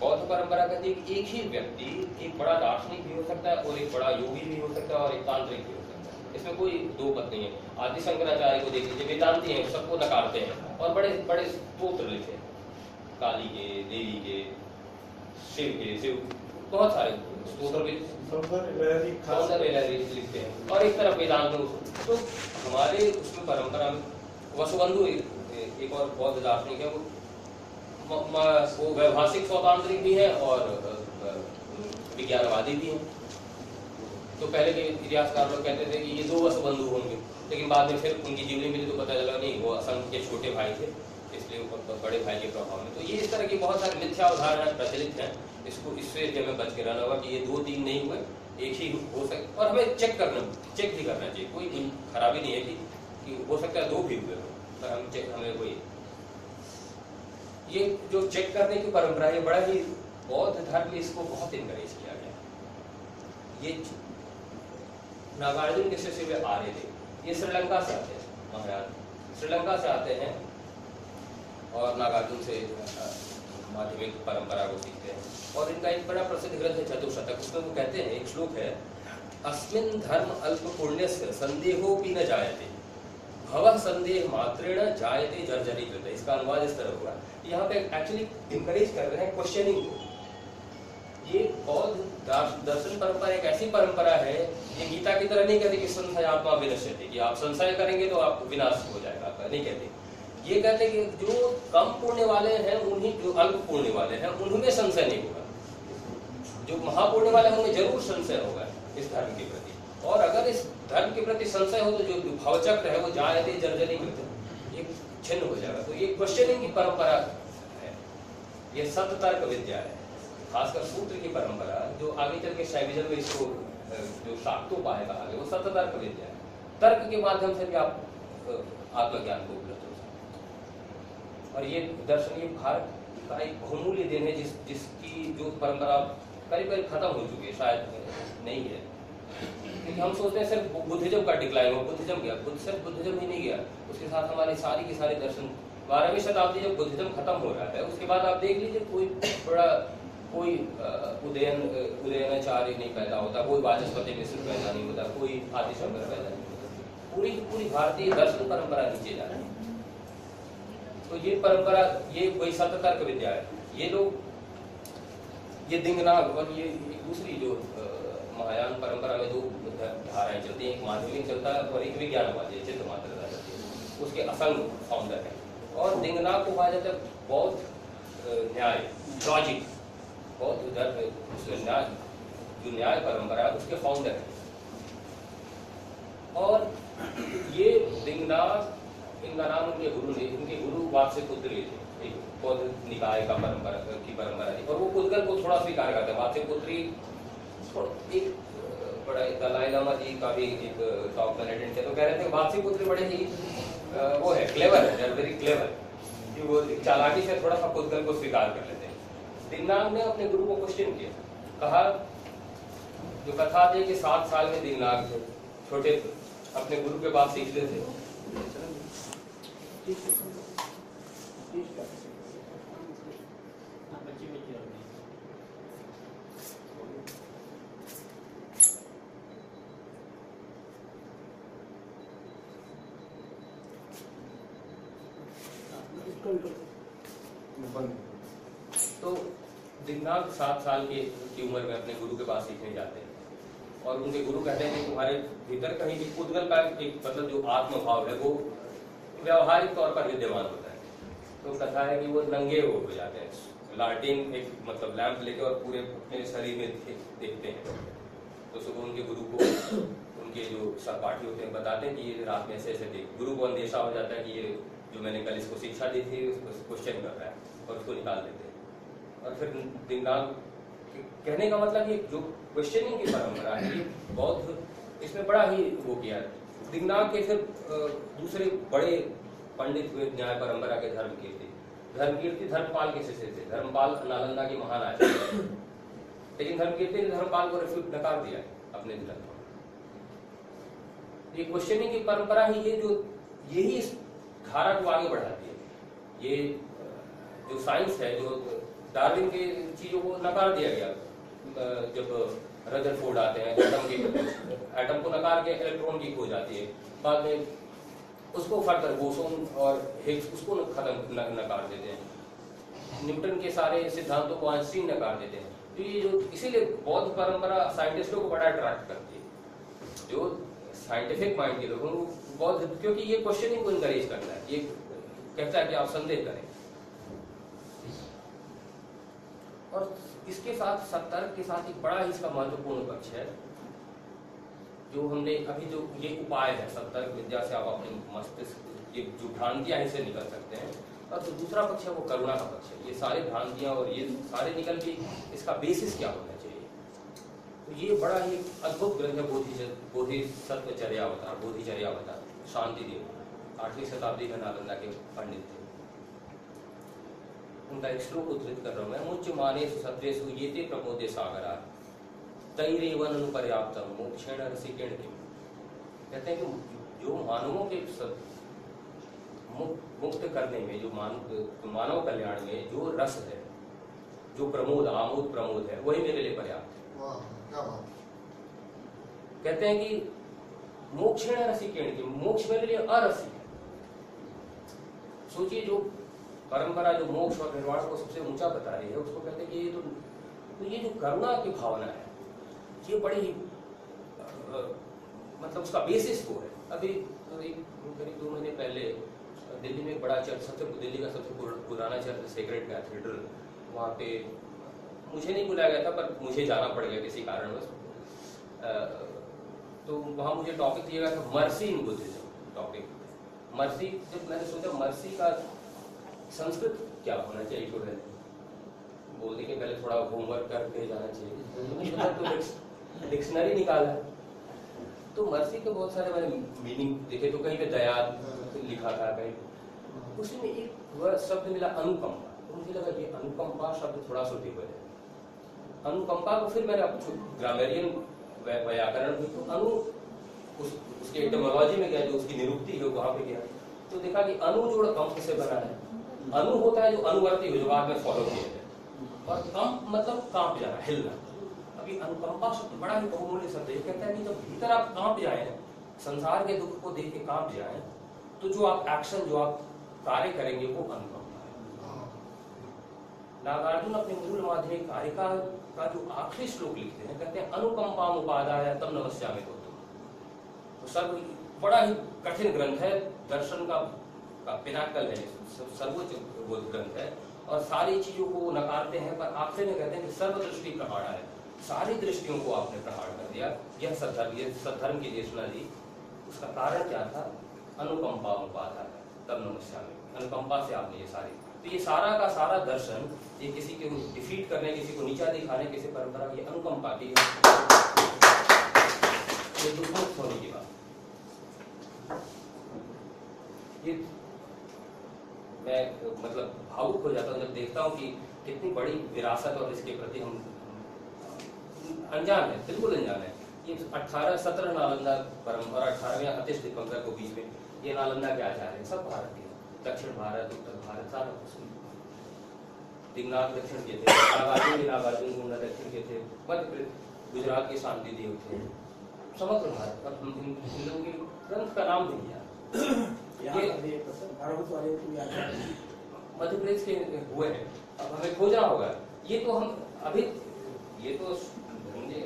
बौद्ध परंपरा कहती है कि एक ही व्यक्ति एक बड़ा दार्शनिक भी हो सकता है और एक बड़ा योगी भी हो सकता है और एक तांत्रिक भी हो सकता है। इसमें कोई दो मत नहीं है। आदि शंकराचार्य को देख लीजिए वेदांति हैं सबको नकारते हैं और बड़े बड़े स्त्रोत्र लिखे। काली के देवी के शिव के शिव बहुत सारे स्त्रोत्र भी लिखते हैं। और एक तरफ़ वेदांत तो हमारे उसमें परंपरा में वसुबंधु एक, और बौद्ध दार्शनिक है। वो वो वैभाषिक स्वतांत्रिक भी है और विज्ञानवादी भी है। तो पहले के इतिहासकार लोग कहते थे कि ये दो वसुबंधु होंगे। लेकिन बाद में फिर उनकी जीवनी मिली तो पता चला नहीं वो असंख्य के छोटे भाई थे। इसलिए वो बड़े भाई के प्रभाव में। तो ये इस तरह की बहुत सारी मिथ्या उदाहरण प्रचलित हैं। इसको इससे हमें बच के रहना होगा कि ये दो तीन नहीं हुए एक ही हो सकते और हमें चेक करना चेक भी करना चाहिए। कोई खराबी नहीं है कि, कि हो सकता है दो भी हुए हो पर हम चेक हमें कोई ये। जो चेक करने की परंपरा है बड़ा ही बौद्ध धर्म में इसको बहुत इनकरेज किया गया। ये नागार्जुन के शिष्य में आ रहे थे। ये श्रीलंका से आते हैं महाराज। श्रीलंका से आते हैं और नागार्जुन से माध्यमिक परंपरा को सीखते हैं। और इनका एक बड़ा प्रसिद्ध ग्रंथ है चतुर्शतक, उसमें वो कहते हैं, एक श्लोक है, अस्मिन धर्म अल्प पुण्य से संदेहो भी न जायते, भव संदेह मात्रेण जायते जर्जरी कृत इसका अनुवाद इस तरह हुआ। यहाँ पे एक्चुअली इंकरेज कर रहे हैं क्वेश्चनिंग को। ये बौद्ध दर्शन परंपरा एक ऐसी परंपरा है, ये गीता की तरह नहीं कहती कि संशय आत्मा विनश्यति कि आप संशय करेंगे तो आप विनाश हो जाएगा आपका नहीं कहते। ये कहते कि जो कम पुण्य वाले हैं, उन्हीं, जो अल्प पुण्य वाले हैं, उनमें संशय नहीं होगा। जो महापुण्य वाले हैं, उनमें ज़रूर संशय होगा इस धर्म के प्रति। और अगर इस धर्म के प्रति संशय हो तो जो भावचक्र है वो जायते जर्जरी कृत ये छिन्न हो जाएगा। तो ये क्वेश्चनिंग की परंपरा है। ये सत्य तर्क विद्या है। खासकर सूत्र की परंपरा, जो आगे चल के शैविजम में इसको जो शाक्तोपाय कहा गया, वो सत्य तर्क विद्या है। तर्क के माध्यम से भी आप आत्मज्ञान को उपलब्ध हो सकते और ये दर्शन ये भारत का एक बहुमूल्य देन है, जिस, जिसकी जो परंपरा करीब करीब खत्म हो चुकी है, शायद नहीं है। क्योंकि हम सोचते हैं सिर्फ़ बुद्धिज्म का डिक्लाइन हो बुद्धिज्म गया, बुद्ध सिर्फ़ बुद्धिज्म ही नहीं गया। उसके साथ हमारी सारी की सारी दर्शन। बारहवीं शताब्दी जब बुद्धिज्म खत्म हो रहा है, उसके बाद आप देख लीजिए, कोई बड़ा, कोई उदयन उदयनाचार्य नहीं पैदा होता, कोई वाचस्पति मिश्र पैदा नहीं होता, कोई आदिशंकर पैदा नहीं होता। पूरी पूरी भारतीय दर्शन परंपरा नीचे जा रही है। तो ये परंपरा, ये वही सत्य तर्क विद्या है। ये लोग ये दिंगनाग और ये दूसरी जो महायान परंपरा में दो धाराएँ चलती हैं, एक माध्यमिक चलता है और एक विज्ञानवादी है चित्त मात्रता चलती है। उसके असंग फाउंडर है। और दिंगनाग को कहा जाता है बौद्ध न्याय लॉजिक बौद्ध धर्म उसके न्याय, जो न्याय परंपरा है, उसके फाउंडर है। और ये दिंगनाग, इनका नाम उनके गुरु ने इनके गुरु वाप से पुत्र थे। एक बौद्ध निकाय का परंपरा, की परंपरा थी। और वो पुद्गल को थोड़ा स्वीकार करते वाप पुत्री एक बड़ा दलाई लामा जी का भी एक टॉप थे तो कह रहे थे पुत्री बड़े ही वो है क्लेवर है वेरी क्लेवर कि वो चालाकी से थोड़ा सा पुद्गल को स्वीकार कर लेते हैं। ने अपने गुरु को क्वेश्चन किया। कहा, जो कथा थी कि सात साल में दिंगनाग थे छोटे अपने गुरु के पास सीखते थे ठीक है ठीक है हाँ, बच्चे बच्चे और नहीं। इसको भी कर तो दिग्नाग सात साल के की उम्र में अपने गुरु के पास सीखने जाते हैं और उनके गुरु कहते हैं कि तुम्हारे भीतर कहीं भी उद्गल का एक मतलब जो आत्मभाव है, वो व्यवहारिक तौर पर विद्यमान होता है। तो कथा है कि वो नंगे हो जाते हैं। लालटेन एक मतलब लैंप लेके और पूरे अपने शरीर में देखते हैं। तो सुबह उनके गुरु को, उनके जो सहपाठी होते हैं, बताते हैं कि ये रात में ऐसे ऐसे देख। गुरु को अंदेशा हो जाता है कि ये जो मैंने कल इसको शिक्षा दी थी, उसको क्वेश्चन कर रहा है और उसको निकाल देते हैं। और फिर दिमाग कहने का मतलब ये जो क्वेश्चनिंग की परंपरा है, ये बौद्ध इसमें बड़ा ही वो किया है। दिग्नाग के फिर दूसरे बड़े पंडित हुए न्याय परंपरा के धर्म कीर्ति धर्म कीर्ति धर्मपाल के शिष्य थे। धर्मपाल नालंदा के महान आचार्य लेकिन धर्म कीर्ति ने धर्मपाल को रिफ्यूट नकार दिया अपने ग्रंथों ये क्वेश्चनिंग की परंपरा ही ये जो, यही धारा को आगे बढ़ाती है। ये, जो साइंस है, जो डार्विन के चीज़ों को नकार दिया गया। जब जब रदरफोर्ड आते हैं एटम के एटम को नकार के इलेक्ट्रॉन की खोज आती है। बाद में उसको फर्दर बोसोन और हिग्स उसको खत्म नकार देते हैं। न्यूटन के सारे सिद्धांतों को आइंस्टीन नकार देते हैं। तो ये जो, इसीलिए बौद्ध परंपरा साइंटिस्टों को बड़ा अट्रैक्ट करती है। जो साइंटिफिक माइंड के लोगों को बौद्ध क्योंकि ये क्वेश्चनिंग को इनकरेज करता है, ये कहता है कि आप संदेह करें। और इसके साथ, सतर्क के साथ एक बड़ा ही इसका महत्वपूर्ण पक्ष है, जो हमने अभी जो ये उपाय है, सतर्क विद्या से आप अपने मस्तिष्क ये जो भ्रांतियाँ इससे निकल सकते हैं। और जो दूसरा पक्ष है, वो करुणा का पक्ष है। ये सारे भ्रांतियाँ और ये सारे निकल के इसका बेसिस क्या होना चाहिए? तो ये बड़ा ही अद्भुत ग्रंथ है बोधि बोधि सत्यचर्यावतार बोधिचर्यावतार शांति देव। आठवीं शताब्दी में नालंदा के पंडित थे। उनका एक श्लोक उद्धृत कर रहा हूँ मैं। मुच्च माने सत्रेशु ये ते प्रमोदे सागरा तैरेवन अनुपर्याप्तम मोक्षेण रसिकेण किम? कहते हैं कि जो मानवों के मुक्त करने में जो मानव मानव कल्याण में जो रस है जो प्रमोद आमोद प्रमोद है वही मेरे लिए पर्याप्त है। कहते हैं कि मोक्षेण रसिकेण की मोक्ष मेरे लिए अरसिक है। सोचिए जो परंपरा जो मोक्ष और निर्वाण को सबसे ऊँचा बता रही है उसको कहते हैं कि ये तो, तो ये जो करुणा की भावना है ये बड़ी अ, मतलब उसका बेसिस वो है। अभी करीब दो महीने पहले दिल्ली में एक बड़ा चर्च सबसे दिल्ली का सबसे पुराना चर्च सेक्रेट कैथेड्रल वहाँ पे मुझे नहीं बुलाया गया था पर मुझे जाना पड़ गया किसी कारणवश। तो वहाँ मुझे टॉपिक दिया गया था mercy in Buddhism topic mercy जब मैंने सोचा मर्सी का संस्कृत क्या होना चाहिए है बोलने के पहले थोड़ा होमवर्क करके जाना चाहिए। तो सोचा तो डिक्शनरी निकाला। तो मर्सी के बहुत सारे मैंने मीनिंग देखे तो कहीं पे दया लिखा था, कहीं उसमें एक शब्द मिला अनुकंपा। तो मुझे लगा ये अनुकंपा शब्द थोड़ा सुटेबल है। अनुकंपा को फिर मैंने ग्रामेरियन व्याकरण में तो अनु उस, उसके एटमोलॉजी में गया जो उसकी निरुक्ति है वहाँ पे गया तो देखा कि अनु जोड़ कंप से बना है। अनु होता है जो अनुवर्ती हो जो बाद में फॉलो किया जाए। और कंप मतलब काँप जाना हिलना। अभी अनुकंपा शब्द बड़ा ही बहुमूल्य शब्द है। कहता है कि जब भीतर आप काँप जाए संसार के दुख को देख के काँप जाए तो जो आप एक्शन जो आप कार्य करेंगे वो अनुकंपा नागार्जुन अपने मूल माध्यमिक कारिका का जो आखिरी श्लोक लिखते हैं, कहते हैं अनुकंपा उपादाय तम नमस्यामि तो तो सर्व बड़ा ही कठिन ग्रंथ है, दर्शन का का पिनाकल है सर्वोच्च वो ग्रंथ है, और सारी चीज़ों को नकारते हैं, पर आखिर में कहते हैं कि सर्व दृष्टि प्रहाड़ा है। सारी दृष्टियों को आपने प्रहार कर दिया। यह सद्धर्म ये सद्धर्म की देशना जी, उसका कारण क्या था? अनुकंपा है तब में अनुकंपा से आपने ये सारी तो ये सारा का सारा दर्शन, ये किसी को डिफीट करने, किसी को नीचा दिखाने, किसी परंपरा की अनुकंपा की ये दुखमुक्त होने की बात ये मैं मतलब भावुक हो जाता हूँ जब देखता हूँ कि कितनी बड़ी विरासत और इसके प्रति हम अनजान है, बिल्कुल अनजान है। ये अठारह, सत्रह नालंदा परम और अठारहवें अतिश दीपंकर को बीच में, ये नालंदा के आचार्य सब भारत के। हैं। दक्षिण भारत उत्तर भारत सारा कुछ दिग्नाथ दक्षिण के थे नागार्जुन नागार्जुन गुंडा दक्षिण के थे मध्य प्रदेश गुजरात के शांति देव थे। समग्र भारत इन इन के ग्रंथ का नाम नहीं का को है। मध्य प्रदेश के हुए हैं। अब हमें खोजना होगा। ये तो हम अभी ये तो समझे,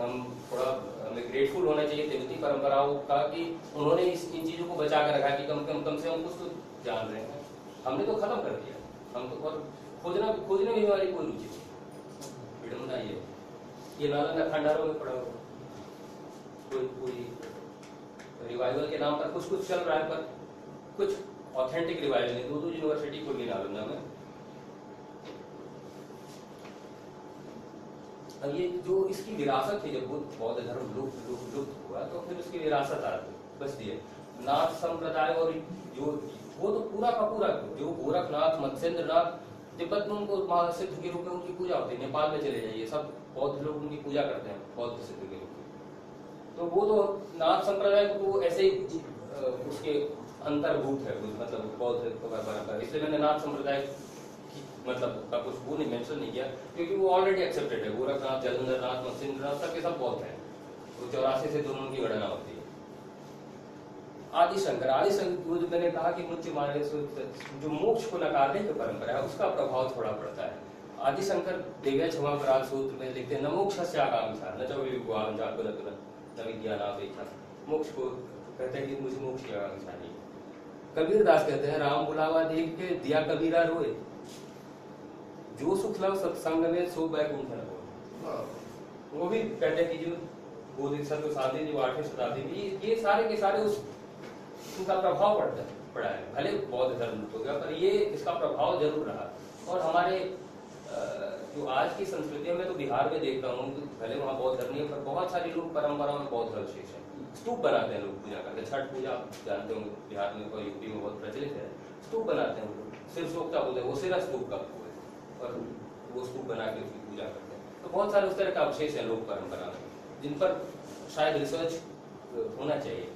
हम थोड़ा हमें ग्रेटफुल होना चाहिए। तिब्बती परंपराओं का कि उन्होंने इस इन चीज़ों को बचा कर रखा कि कम कम कम से हम कुछ तो जान रहे हैं। हमने तो खत्म कर दिया। हम तो और खोजना, खोजने में हमारी कोई रुचि नहीं। विडम्बना ये। ये नालंदा खंडारों में पड़ा हुआ। कोई कोई रिवाइवल के नाम पर कुछ कुछ चल रहा है, पर कुछ ऑथेंटिक रिवाइवल नहीं। दो दो यूनिवर्सिटी खुल गई नालंदा में। अब ये जो इसकी विरासत थी, जब बौद्ध धर्म लुप्त लुप्त लुप्त हुआ तो फिर उसकी विरासत आ गई। बस ये। नाथ संप्रदाय और जो वो तो पूरा का पूरा, जो गोरखनाथ, मत्स्येंद्रनाथ तिब्बत में उनको महासिद्ध के रूप में उनकी पूजा होती है, नेपाल में चले जाइए, सब बौद्ध लोग उनकी पूजा करते हैं, बौद्ध सिद्ध के रूप में। तो वो तो नाथ संप्रदाय को वो ऐसे ही उसके अंतर्भूत है वो मतलब बौद्ध इसलिए मैंने नाथ संप्रदाय मतलब का कुछ वो नहीं मेंशन नहीं किया, क्योंकि वो ऑलरेडी एक्सेप्टेड है। गोरखनाथ, जलंधर नाथ, मत्स्येंद्रनाथ, सबके सब बौद्ध हैं। तो चौरासी से दोनों की गणना होती है। आदि शंकर आदि शंकर जो मैंने कहा कि मुच्च मारे जो मोक्ष को नकारने की परंपरा है, उसका प्रभाव थोड़ा पड़ता है। आदिशंकर दिव्य क्षमा पराग सूत्र में लिखते हैं, न मोक्ष से आकांक्षा, न जो विवाह जाको न तुरंत, न विज्ञान अपेक्षा। मोक्ष को कहते हैं कि मुझे मोक्ष की आकांक्षा नहीं कबीर दास कहते हैं, राम बुलावा देख के दिया कबीरा रोए। जो सुख लव सत्संग में सो बैकुंठ न वो भी कहते हैं कि जो बोधि सत्व शादी जो आठवीं शताब्दी में ये सारे के सारे उस उनका प्रभाव पड़ता पड़ा है। भले बौद्ध धर्म हो गया, पर ये इसका प्रभाव ज़रूर रहा। और हमारे जो आज की संस्कृतियों में तो बिहार में देखता हूँ कि भले वहाँ बौद्ध धर्म नहीं है, पर बहुत सारी लोग परंपरा में बौद्ध अवशेष है। स्तूप बनाते हैं लोग पूजा करते हैं छठ पूजा आप जानते होंगे, बिहार में और यूपी में बहुत प्रचलित है। स्तूप बनाते हैं लोग। सिर सोखता बोलते हैं, वो सिरा स्तूप का और वो स्तूप बना के उसकी पूजा करते हैं। तो बहुत सारे उस तरह का अवशेष है लोक परंपरा में, जिन पर शायद रिसर्च होना चाहिए।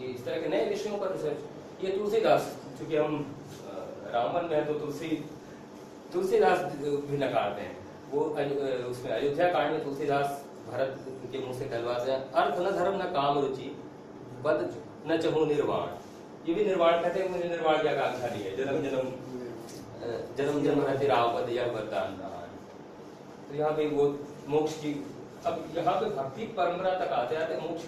ये इस तरह के नए विषयों पर रिसर्च ये तुलसीदास चूँकि हम रामवन में तो तुलसी तुलसीदास भी नकारते हैं वो उसमें अयोध्या कांड में तुलसीदास भरत के मुँह से कहलवाते हैं अर्थ न धर्म न काम रुचि, बद न चहु निर्वाण। ये भी निर्वाण कहते हैं, मुझे निर्वाण की आकांक्षा नहीं है। जन्म जन्म जन्म जन्म रहते राव पद यह वरदान तो यहाँ पे वो मोक्ष की, अब यहाँ पे भक्ति परंपरा तक आते आते मोक्ष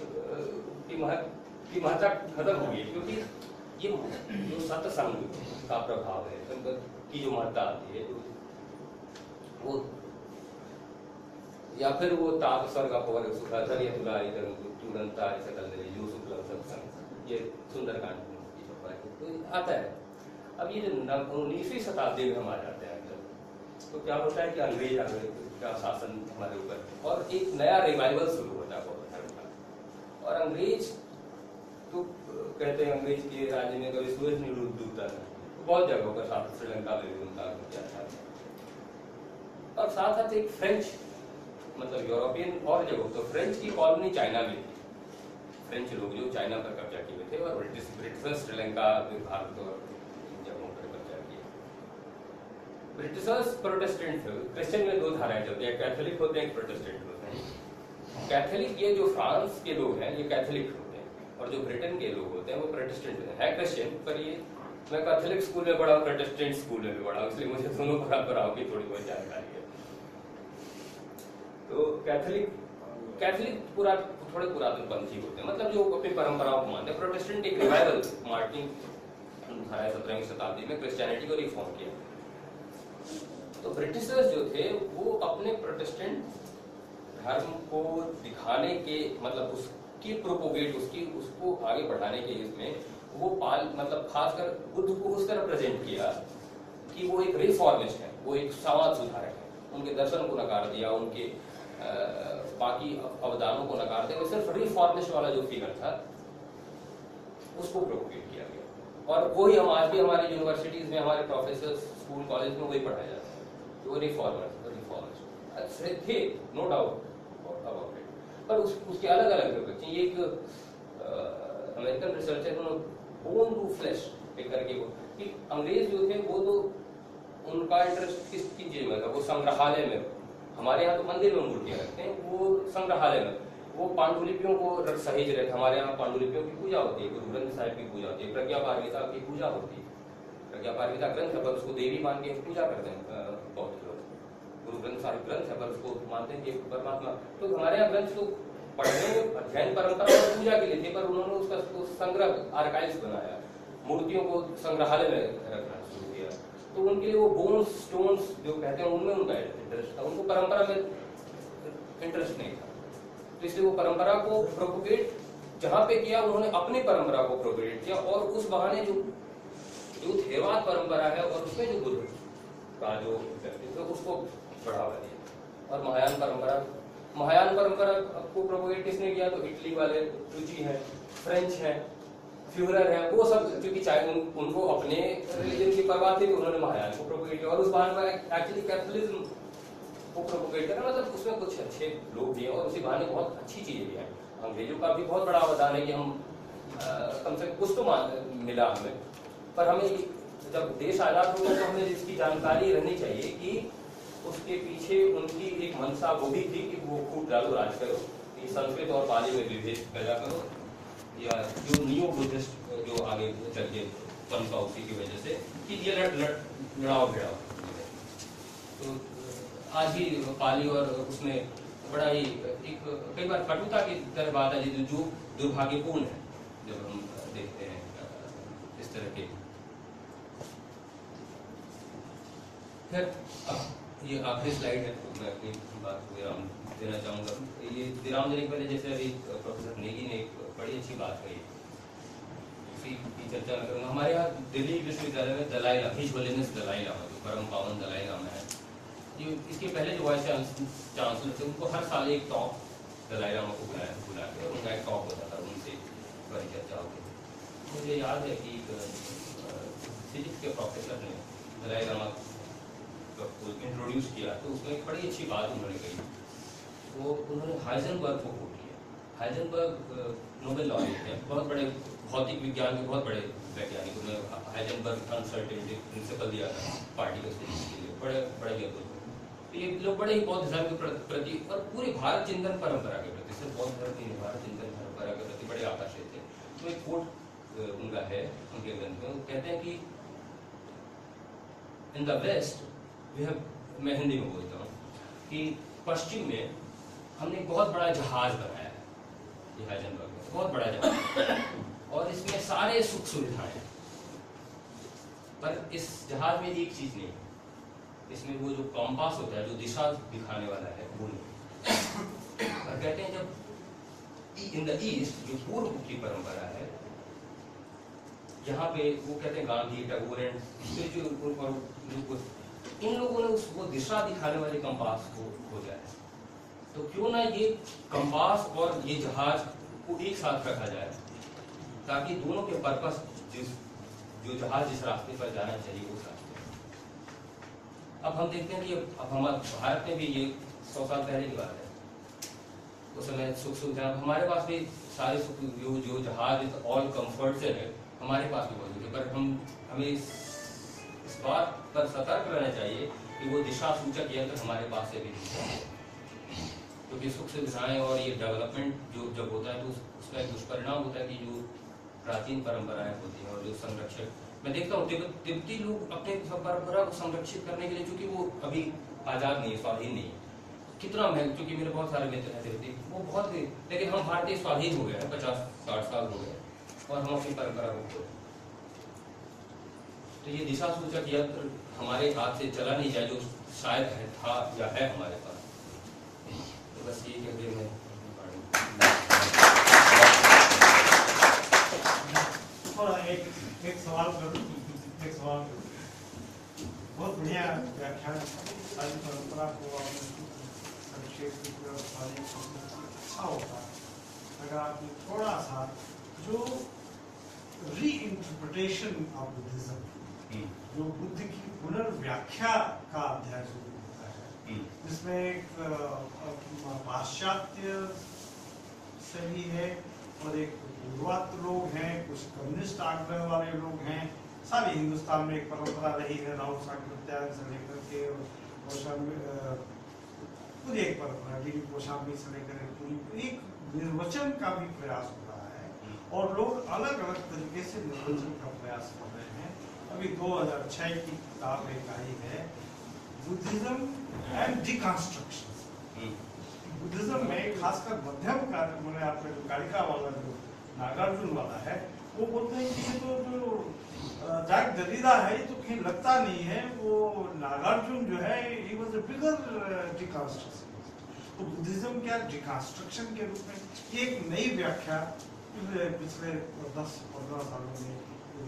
की महत्व की महत्ता खत्म हो गई क्योंकि ये जो सत्संग का प्रभाव है संगत की जो महत्ता आती है, वो या फिर वो ताप, स्वर्ग, अपवर सुखाधर या तुला तुरंता सकल जो शुक्ल सत्संग ये सुंदरकांड। तो आता है। अब ये जो उन्नीसवीं शताब्दी में हम आ जाते हैं अंदर तो क्या होता है कि अंग्रेज़ आ गए का शासन हमारे ऊपर और एक नया रिवाइवल शुरू होता है बौद्ध धर्म का। और अंग्रेज़ तो कहते हैं अंग्रेज़ के राज्य में कभी सूरज नहीं डूबता था। बहुत जगहों पर साथ, श्रीलंका में भी उनका किया था। और साथ साथ एक फ्रेंच मतलब यूरोपियन और जगह तो फ्रेंच की कॉलोनी चाइना में थी। फ्रेंच लोग जो चाइना पर कब्जा किए थे और ब्रिटिश ब्रिटिशर्स श्रीलंका भारत और जगहों पर कब्जा किया ब्रिटिशर्स प्रोटेस्टेंट थे। क्रिश्चियन में दो धाराएँ चलती है। कैथोलिक होते हैं प्रोटेस्टेंट होते हैं। कैथोलिक ये जो फ्रांस के लोग हैं, ये कैथोलिक हैं और जो ब्रिटेन के लोग होते हैं, वो प्रोटेस्टेंट होते हैं। क्रिश्चियन पर ये, मैं कैथोलिक स्कूल में पढ़ा प्रोटेस्टेंट स्कूल में भी पढ़ा इसलिए मुझे दोनों परंपराओं की थोड़ी बहुत जानकारी है। तो कैथोलिक कैथोलिक पूरा, थोड़े पुरातन पंथी होते हैं। मतलब जो अपनी परंपराओं को मानते हैं। प्रोटेस्टेंट एक रिवाइवल मार्टिन अठारह, सत्रहवीं शताब्दी में क्रिश्चियनिटी को रिफॉर्म किया। तो ब्रिटिशर्स जो थे, वो अपने प्रोटेस्टेंट धर्म को दिखाने के मतलब उसकी प्रोपोगेट उसकी उसको आगे बढ़ाने के इसमें वो पाल मतलब खासकर बुद्ध को उस तरह प्रेजेंट किया कि वो एक रिफॉर्मिस्ट है वो एक समाज सुधारक है। उनके दर्शन को नकार दिया उनके अ, बाकी अवदानों को नकार दिया सिर्फ़ रिफॉर्मिस्ट वाला जो फिगर था उसको प्रोपोगेट किया गया। और वही हम आज भी हमारे यूनिवर्सिटीज में हमारे प्रोफेसर स्कूल कॉलेज में वही पढ़ाया जाता है। वो रिफॉर्मर रिफॉर्मर थे नो डाउट पर उस, उसके अलग अलग बच्चे ये एक अमेरिकन रिसर्चर उन्होंने बोन टू फ्लैश करके वो कि अंग्रेज़ जो थे वो तो उनका इंटरेस्ट किस चीज़ में था? वो संग्रहालय में। हमारे यहाँ तो मंदिर में मूर्तियाँ रखते हैं वो संग्रहालय में। वो पांडुलिपियों को सहेज रहे हमारे यहाँ पांडुलिपियों की पूजा होती है गुरु ग्रंथ साहिब की पूजा होती है प्रज्ञा पार्विता की पूजा होती है। प्रज्ञा पार्विता ग्रंथ है पर उसको देवी मान के पूजा करते हैं बौद्ध लोग। गुरु ग्रंथ साहिब ग्रंथ है पर उसको मानते हैं कि परमात्मा। तो हमारे यहाँ ग्रंथ तो पढ़ने, अध्ययन, परंपरा और पूजा के लिए थे, पर उन्होंने उसका उसको संग्रह आर्काइव्स बनाया। मूर्तियों को संग्रहालय में रखना शुरू किया। तो उनके लिए वो बोन्स स्टोन्स जो कहते हैं, उनमें उनका इंटरेस्ट था। उनको परंपरा में इंटरेस्ट नहीं था। तो इसलिए वो परंपरा को प्रोपोगेट जहाँ पे किया, उन्होंने अपनी परंपरा को प्रोपोगेट किया, और उस बहाने जो जो थेवाद परंपरा है, और उसमें जो बुद्ध का जो व्यक्तित्व, उसको बढ़ावा दिया। और महायान परंपरा महायान परंपरा को प्रोपोगेट किसने किया? तो इटली वाले रुचि है फ्रेंच है फ्यूरर है वो सब क्योंकि चाहे उन, उनको अपने रिलीजन की परवाह थी तो उन्होंने महायान को प्रोपोगेट किया। और उस बहाने में एक्चुअली कैथोलिज्म को प्रोपोगेट करना मतलब उसमें कुछ अच्छे लोग भी हैं और उसी बहाने बहुत अच्छी चीज़ें भी हैं। अंग्रेज़ों का भी बहुत बड़ा अवदान है कि हम कम से कुछ तो मिला हमें। पर हमें जब देश आज़ाद हुआ तो हमें इसकी जानकारी रहनी चाहिए कि उसके पीछे उनकी एक मंशा वो भी थी कि वो खूब डालो राज करो। कि संस्कृत और पाली में विभेद पैदा करो। या जो नियो बुद्धिस्ट, जो आगे चल के पनपा उसी की वजह से कि ये लड़ लड़, लड़ाओ भिड़ाओ। तो आज भी पाली और उसमें बड़ा ही एक, कई बार कटुता की तरह बात है, जो- दुर्भाग्यपूर्ण है, जब हम देखते हैं इस तरह के। फिर ये आखिरी स्लाइड है तो मैं अपनी बात विराम देना चाहूँगा। ये विराम देने के पहले जैसे अभी प्रोफेसर नेगी ने एक बड़ी अच्छी बात कही। उसी की चर्चा करूँगा। हमारे यहाँ दिल्ली विश्वविद्यालय में दलाई लामा हिज होलीनेस दलाई लामा जो परम पावन दलाई लामा है। ये इसके पहले जो वाइस चांसलर थे, उनको हर साल एक टॉप दलाई लामा को बुलाया बुला के उनका एक टॉप होता था, उनसे बड़ी चर्चा होती मुझे याद है कि फिजिक्स के प्रोफेसर ने दलाई लामा इंट्रोड्यूस किया तो उसमें एक बड़ी अच्छी बात उन्होंने कही। वो उन्होंने हाइजनबर्ग को कोट किया। हाइजनबर्ग नोबेल लॉरेट हैं। बहुत बड़े भौतिक विज्ञान के बहुत बड़े वैज्ञानिक उन्होंने हाइजनबर्ग अनसर्टेनिटी प्रिंसिपल दिया था पार्टिकल्स फिजिक्स के लिए। बड़े बड़े अद्भुत तो ये लोग बड़े ही बौद्ध धर्म के प्रति और पूरे भारत चिंतन परंपरा के प्रति, सिर्फ़ बौद्ध धर्म की भारत चिंतन परंपरा के प्रति बड़े आकर्षित थे। तो एक कोट उनका है, उनके ग्रंथ में। कहते हैं कि इन द वेस्ट वी मैं हिंदी में बोलता हूँ कि पश्चिम में हमने बहुत बड़ा जहाज़ बनाया है हाइजनबर्ग में, बहुत बड़ा जहाज़। और इसमें सारे सुख सुविधाएँ हैं। पर इस जहाज़ में एक चीज़ नहीं है। इसमें वो जो कॉम्पास होता है, जो दिशा दिखाने वाला है, वो नहीं और कहते हैं जब इन द ईस्ट जो पूर्व की परंपरा है, यहाँ पे वो कहते हैं गांधी टैगोर एंड जो- इन लोगों ने उसको दिशा दिखाने वाले कंपास को खोजा है। तो क्यों ना ये कंपास और ये जहाज़ को एक साथ रखा जाए ताकि दोनों के पर्पस जिस जो जहाज़ जिस रास्ते पर जाना चाहिए उस रास्ते अब हम देखते हैं कि अब हमारे भारत में भी ये सौ साल पहले की बात है। उस समय सुख सुविधा हमारे पास भी सारे सुख जो जो जहाज़ ऑल कंफर्ट से है हमारे पास भी मौजूद है। पर हम हमें इस, इस बात पर सतर्क रहना चाहिए कि वो दिशा सूचक यंत्र हमारे पास से भी नहीं। क्योंकि सुख सुविधाएँ और ये डेवलपमेंट जो जब होता है तो उसका एक दुष्परिणाम होता है कि जो प्राचीन परंपराएँ होती हैं और जो संरक्षक मैं देखता हूँ तिब्बती लोग अपने परंपरा को संरक्षित करने के लिए क्योंकि वो अभी आज़ाद नहीं है, स्वाधीन नहीं है। कितना महंग क्योंकि मेरे बहुत सारे मित्र हैं तिब्बती, वो बहुत लेकिन हम भारतीय स्वाधीन हो गए हैं, पचास साठ साल हो गए और हम अपनी परंपरा को तो ये दिशा सूचक यंत्र हमारे हाथ से चला नहीं जाए, जो शायद है, था या है हमारे पास। तो बस ये कहते थोड़ा एक एक सवाल एक सवाल बहुत बढ़िया व्याख्यान आज परंपरा को की। अच्छा होता अगर थोड़ा सा, जो री इंटरप्रिटेशन ऑफ़ बुद्धिज्म जो बुद्ध की पुनर्व्याख्या का अध्याय शुरू होता है जिसमें एक पाश्चात्य से भी है और एक पूर्वात्य लोग हैं कुछ कम्युनिस्ट आग्रह वाले लोग हैं। सारी हिंदुस्तान में एक परंपरा रही है राहुल साकृत्यायन से लेकर के और पूरी एक परंपरा डी कौशाम्बी से लेकर पूरी एक निर्वचन का भी प्रयास हो रहा है। और लोग अलग अलग तरीके से निर्वचन का प्रयास कर रहे हैं। अभी 2006 की किताब एक आई है। बुद्धिज्म एंड डिकंस्ट्रक्शन बुद्धिज्म में खासकर मध्यम कार्य मैंने आपका जो कालिका वाला जो नागार्जुन वाला है वो बोलते हैं कि ये तो जो जैक दरीदा है ये तो कहीं लगता नहीं है। वो नागार्जुन जो है ही वाज अ बिगर डिकंस्ट्रक्शन तो बुद्धिज्म क्या डिकंस्ट्रक्शन के रूप में? एक नई व्याख्या पिछले दस पंद्रह सालों में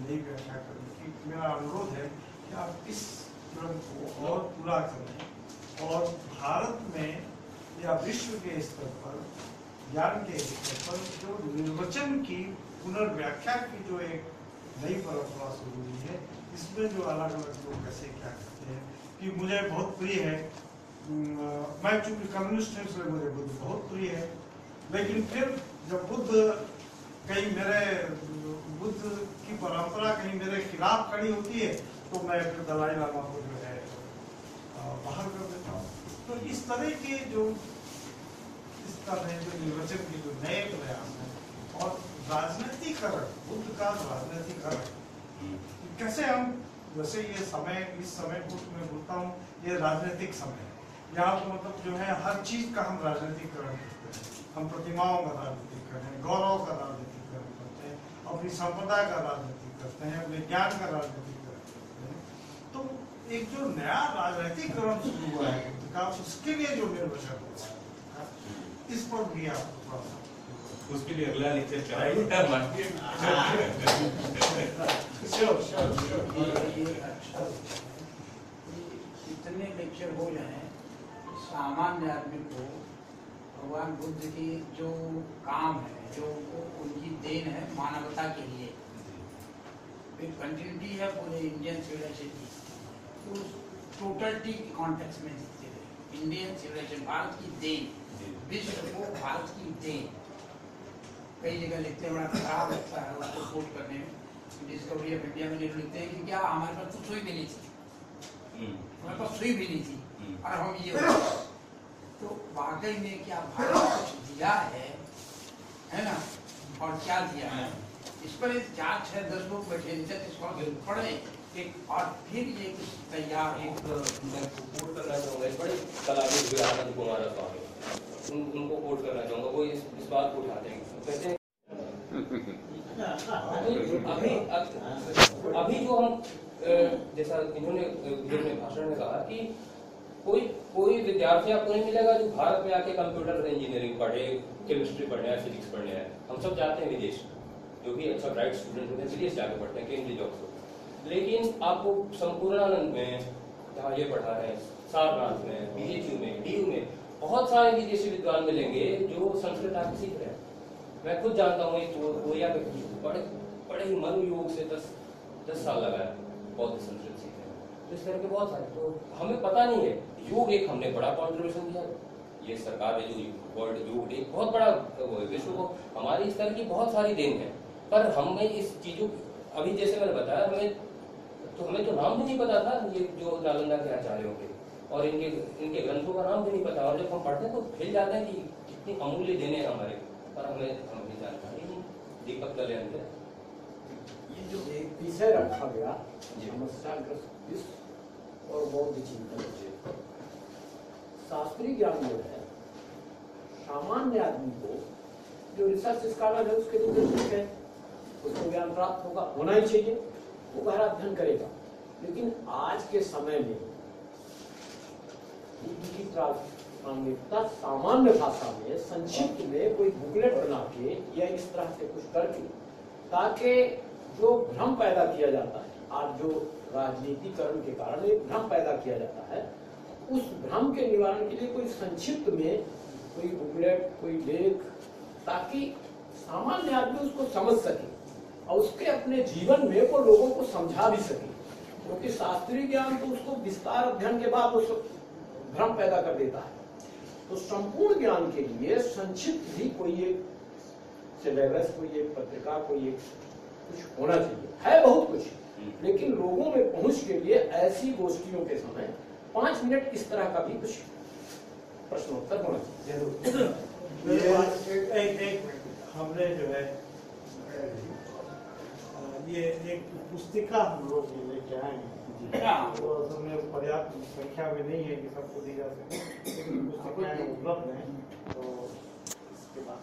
नई व्याख्या करने की मेरा अनुरोध है कि आप इस ग्रंथ को और पूरा करें। और भारत में या विश्व के स्तर पर, ज्ञान के स्तर पर जो निर्वचन की पुनर्व्याख्या की जो एक नई परंपरा शुरू हुई है, इसमें जो अलग अलग लोग कैसे क्या करते हैं, कि मुझे बहुत प्रिय है। मैं चूँकि कम्युनिस्ट हूँ, इसलिए मुझे बुद्ध बहुत प्रिय है। लेकिन फिर जब बुद्ध कई मेरे बुद्ध की परंपरा कहीं मेरे खिलाफ खड़ी होती है तो मैं फिर दलाई लामा को जो है बाहर कर देता हूँ। तो इस तरह के जो, इस तरह जो निर्वचन के जो नए प्रयास हैं, और राजनीतिकरण, बुद्ध का राजनीतिकरण, कैसे हम वैसे ये समय, इस समय को मैं बोलता हूँ, ये राजनीतिक समय है। यहाँ तो मतलब जो है, हर चीज़ का हम राजनीतिकरण करते हैं। हम प्रतिमाओं का राजनीतिक कर रहे हैं, गौरव का राजनीतिकरण हैं अपनी संप्रदाय का राजनीतिक करते हैं अपने ज्ञान का राजनीतिकरण करते हैं। तो एक जो नया राजनीतिकरण शुरू हुआ है का उसके लिए जो निर्वचन हुआ है इस पर भी आप थोड़ा उसके लिए अगला लेक्चर अच्छा ये इतने लेक्चर हो जाए सामान्य आदमी को भगवान बुद्ध के जो काम है जो उनको उनकी देन है मानवता के लिए। एक कंटिन्यूटी है पूरे इंडियन सिविलाइजेशन की। तो टोटलिटी के कॉन्टेक्स्ट में देखते हुए इंडियन सिविलाइजेशन भारत की देन। विश्व को भारत की देन। कई जगह लिखते हैं बड़ा खराब लगता है उसको कोट करने में। डिस्कवरी ऑफ़ इंडिया में लिखते हैं कि क्या हमारे पास तो सुई भी नहीं थी हमारे पास सुई भी नहीं थी। और हम ये। तो वाकई में क्या भारत कुछ दिया है है ना? और क्या दिया है? इस पर एक चार छह दस लोग बैठे स्कॉलर पढ़े एक और फिर ये कुछ तैयार हो। एक मैं कोट करना चाहूँगा एक बड़े कलाविद हुए आनंद कुमार स्वामी उन, उनको कोट करना चाहूँगा वो इस, इस बात को उठाते हैं। कहते हैं अभी अभी जो हम जैसा इन्होंने भाषण में कहा कि कोई कोई विद्यार्थी आपको नहीं मिलेगा जो भारत में आके कंप्यूटर इंजीनियरिंग पढ़े केमिस्ट्री आए फिजिक्स पढ़ने आए हम सब जाते हैं विदेश, जो भी अच्छा ब्राइट स्टूडेंट होते हैं, विदेश जाके पढ़ते हैं केंद्रीय ऑक्सफोर्ड लेकिन आपको संपूर्णानंद में, जहाँ ये पढ़ा है, सारनाथ में बीएचयू में डीयू में, बहुत सारे विदेशी विद्वान मिलेंगे जो संस्कृत आके सीख रहे हैं। मैं खुद जानता हूँ एक कोरिया में बड़े बड़े ही मनु योग से दस दस साल लगा है बौद्ध संस्कृत सीखने में तो इस तरह के बहुत सारे तो हमें पता नहीं है। योग एक हमने बड़ा कॉन्ट्रीब्यूशन दिया ये सरकार है जो वर्ल्ड योग डे बहुत बड़ा वो है विश्व को हमारी इस तरह की बहुत सारी देन है। पर हमें इस चीज़ों अभी जैसे मैंने बताया हमें तो हमें तो नाम भी नहीं पता था ये जो नालंदा के आचार्यों के और इनके इनके ग्रंथों का नाम भी नहीं पता। और जब हम पढ़ते हैं तो हिल जाते हैं कि कितनी अमूल्य देने हैं हमारे पर हमें हमें जानकारी नहीं। दीपक कल्याण ये जो एक विषय रखा गया समस्याग्रस्त विश्व और बौद्ध चिंतन शास्त्रीय ज्ञान जो है, सामान्य आदमी को जो रिसर्च स्कॉलर है, उसके लिए तो है, उसको ज्ञान प्राप्त होगा, होना ही चाहिए, वो गहरा अध्ययन करेगा। लेकिन आज के समय में इनकी प्रासंगिकता सामान्य भाषा में, संक्षिप्त में कोई बुकलेट बना के या इस तरह से कुछ करके, ताकि जो भ्रम पैदा किया जाता है, आज जो राजनीतिकरण के कारण एक भ्रम पैदा किया जाता है। उस भ्रम के निवारण के लिए कोई संक्षिप्त में कोई बुकलेट, कोई लेख, ताकि सामान्य आदमी उसको समझ सके और उसके अपने जीवन में वो लोगों को समझा भी सके। क्योंकि शास्त्रीय ज्ञान तो उसको विस्तार अध्ययन के बाद उस भ्रम पैदा कर देता है। तो संपूर्ण ज्ञान के लिए संक्षिप्त भी कोई एक सिलेबस, कोई एक पत्रिका, कोई एक कुछ होना चाहिए। है बहुत कुछ। लेकिन लोगों में पहुँच के लिए ऐसी गोष्ठियों के समय पाँच मिनट इस तरह का भी कुछ प्रश्नोत्तर होना चाहिए। हमने जो है ये एक पुस्तिका हम लोग लेके आए हैं? हाँ। वो हमने पर्याप्त संख्या में नहीं है कि सबको दी जा सके लेकिन पुस्तिकाएँ उपलब्ध हैं तो इसके बाद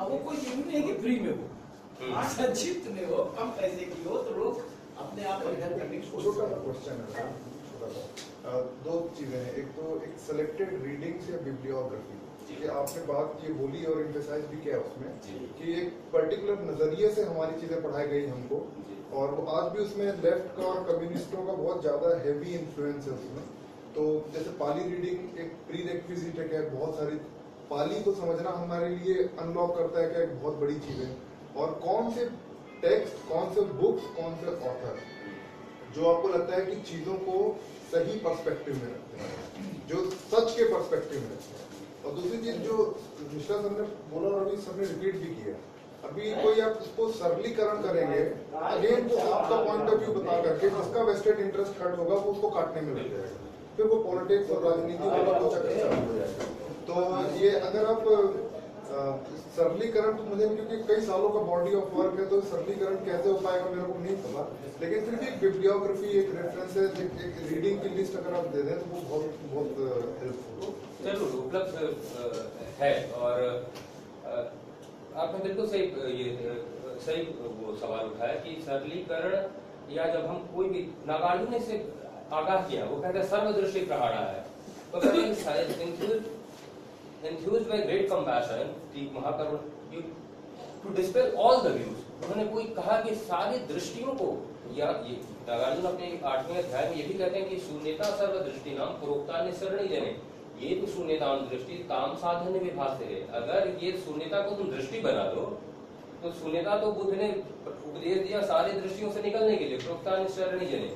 अब वो कोई ज़रूरी नहीं कि फ्री में हो। संक्षिप्त में हो कम पैसे की हो तो लोग अपने आप अध्ययन करने की छोटा सा क्वेश्चन है छोटा सा। दो चीज़ें हैं। एक तो एक सिलेक्टेड रीडिंग्स या बिब्लियोग्राफी कि आपने बात ये बोली और इम्फेसाइज भी किया उसमें कि एक पर्टिकुलर नज़रिए से हमारी चीज़ें पढ़ाई गई हमको। और वो आज भी उसमें लेफ़्ट का और कम्युनिस्टों का बहुत ज़्यादा हैवी इन्फ्लुएंस है उसमें। तो जैसे पाली रीडिंग एक प्री रेक्विजिट है बहुत सारी पाली को समझना हमारे लिए अनलॉक करता है क्या एक बहुत बड़ी चीज़ है। और कौन से टेक्स्ट, कौन से बुक्स, कौन से ऑथर जो आपको लगता है कि चीज़ों को सही पर्सपेक्टिव में रखते हैं, जो सच के पर्सपेक्टिव में रखते हैं। और दूसरी चीज़ जो मिश्रा सर ने बोला और अभी सर ने रिपीट भी किया, अभी कोई आप इसको सरलीकरण करेंगे, अगेन वो आपका पॉइंट ऑफ़ व्यू बता करके जिसका वेस्टेड इंटरेस्ट हर्ट होगा वो उसको काटने में लग जाएगा। फिर वो पॉलिटिक्स और राजनीति वाला कुछ चक्कर हो जाएगा। तो ये अगर आप सरलीकरण तो मुझे क्योंकि कई सालों का बॉडी ऑफ़ वर्क है तो सरलीकरण कैसे हो पाएगा मेरे को नहीं पता। लेकिन फिर भी बिब्लियोग्राफी एक रेफरेंसेस एक, एक रीडिंग की लिस्ट अगर आप दे दें तो वो बहुत बहुत हेल्पफुल हो। ज़रूर उपलब्ध है और आपने बिल्कुल सही ये सही वो सवाल उठाया कि सरलीकरण या जब हम कोई भी नागार्जुन ने इसे आगाह किया वो कहते हैं सर्वदृष्टि प्रहारा है। तो हैं enthused by great compassion the महाकरुण to dispel all the views. उन्होंने कोई कहा कि सारी दृष्टियों को, या ये नागार्जुन अपने आठवें अध्याय में ये भी कहते हैं कि शून्यता सर्वदृष्टि नाम प्रोक्ता निसरणी जने ये तो शून्यता दृष्टि, काम साधन विभाग से अगर ये शून्यता को तुम दृष्टि बना दो तो शून्यता तो बुद्ध ने उपदेश दिया सारी दृष्टियों से निकलने के लिए प्रोक्ता जने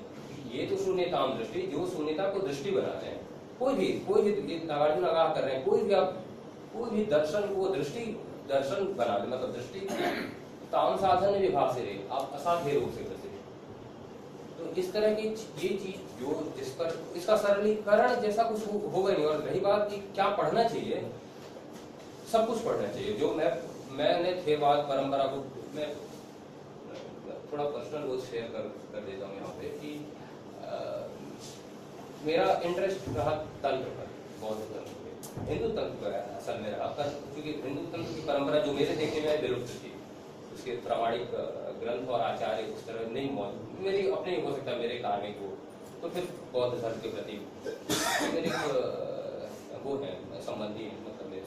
ये तो शून्यताम दृष्टि, जो शून्यता को दृष्टि बनाते हैं। कोई भी कोई भी नागार्जुन आगाह कर रहे हैं, कोई भी आप, कोई भी दर्शन को दृष्टि, दर्शन बना दे मतलब दृष्टि काम साधन विभाग से रहे, आप असाध्य रूप से ग्रसित तो इस तरह की ये चीज़ जो जिस पर, इसका सरलीकरण जैसा कुछ होगा नहीं और रही बात कि क्या पढ़ना चाहिए, सब कुछ पढ़ना चाहिए। जो मैं, मैंने थेवाद परंपरा को मैं, थोड़ा पर्सनल वो शेयर कर कर देता हूँ यहाँ पे कि मेरा इंटरेस्ट रहा तंत्र पर, बौद्ध तंत्र हिंदू तंत्र पर असल में रहा पर क्योंकि हिंदू तंत्र की परंपरा जो मेरे देखने में विलुप्त थी। उसके प्रामाणिक ग्रंथ और आचार्य उस तरह नहीं मौजूद। मेरी अपने हो सकता मेरे कार्मिक हो तो फिर बौद्ध धर्म के प्रति मेरे वो है, संबंधी मतलब मेरे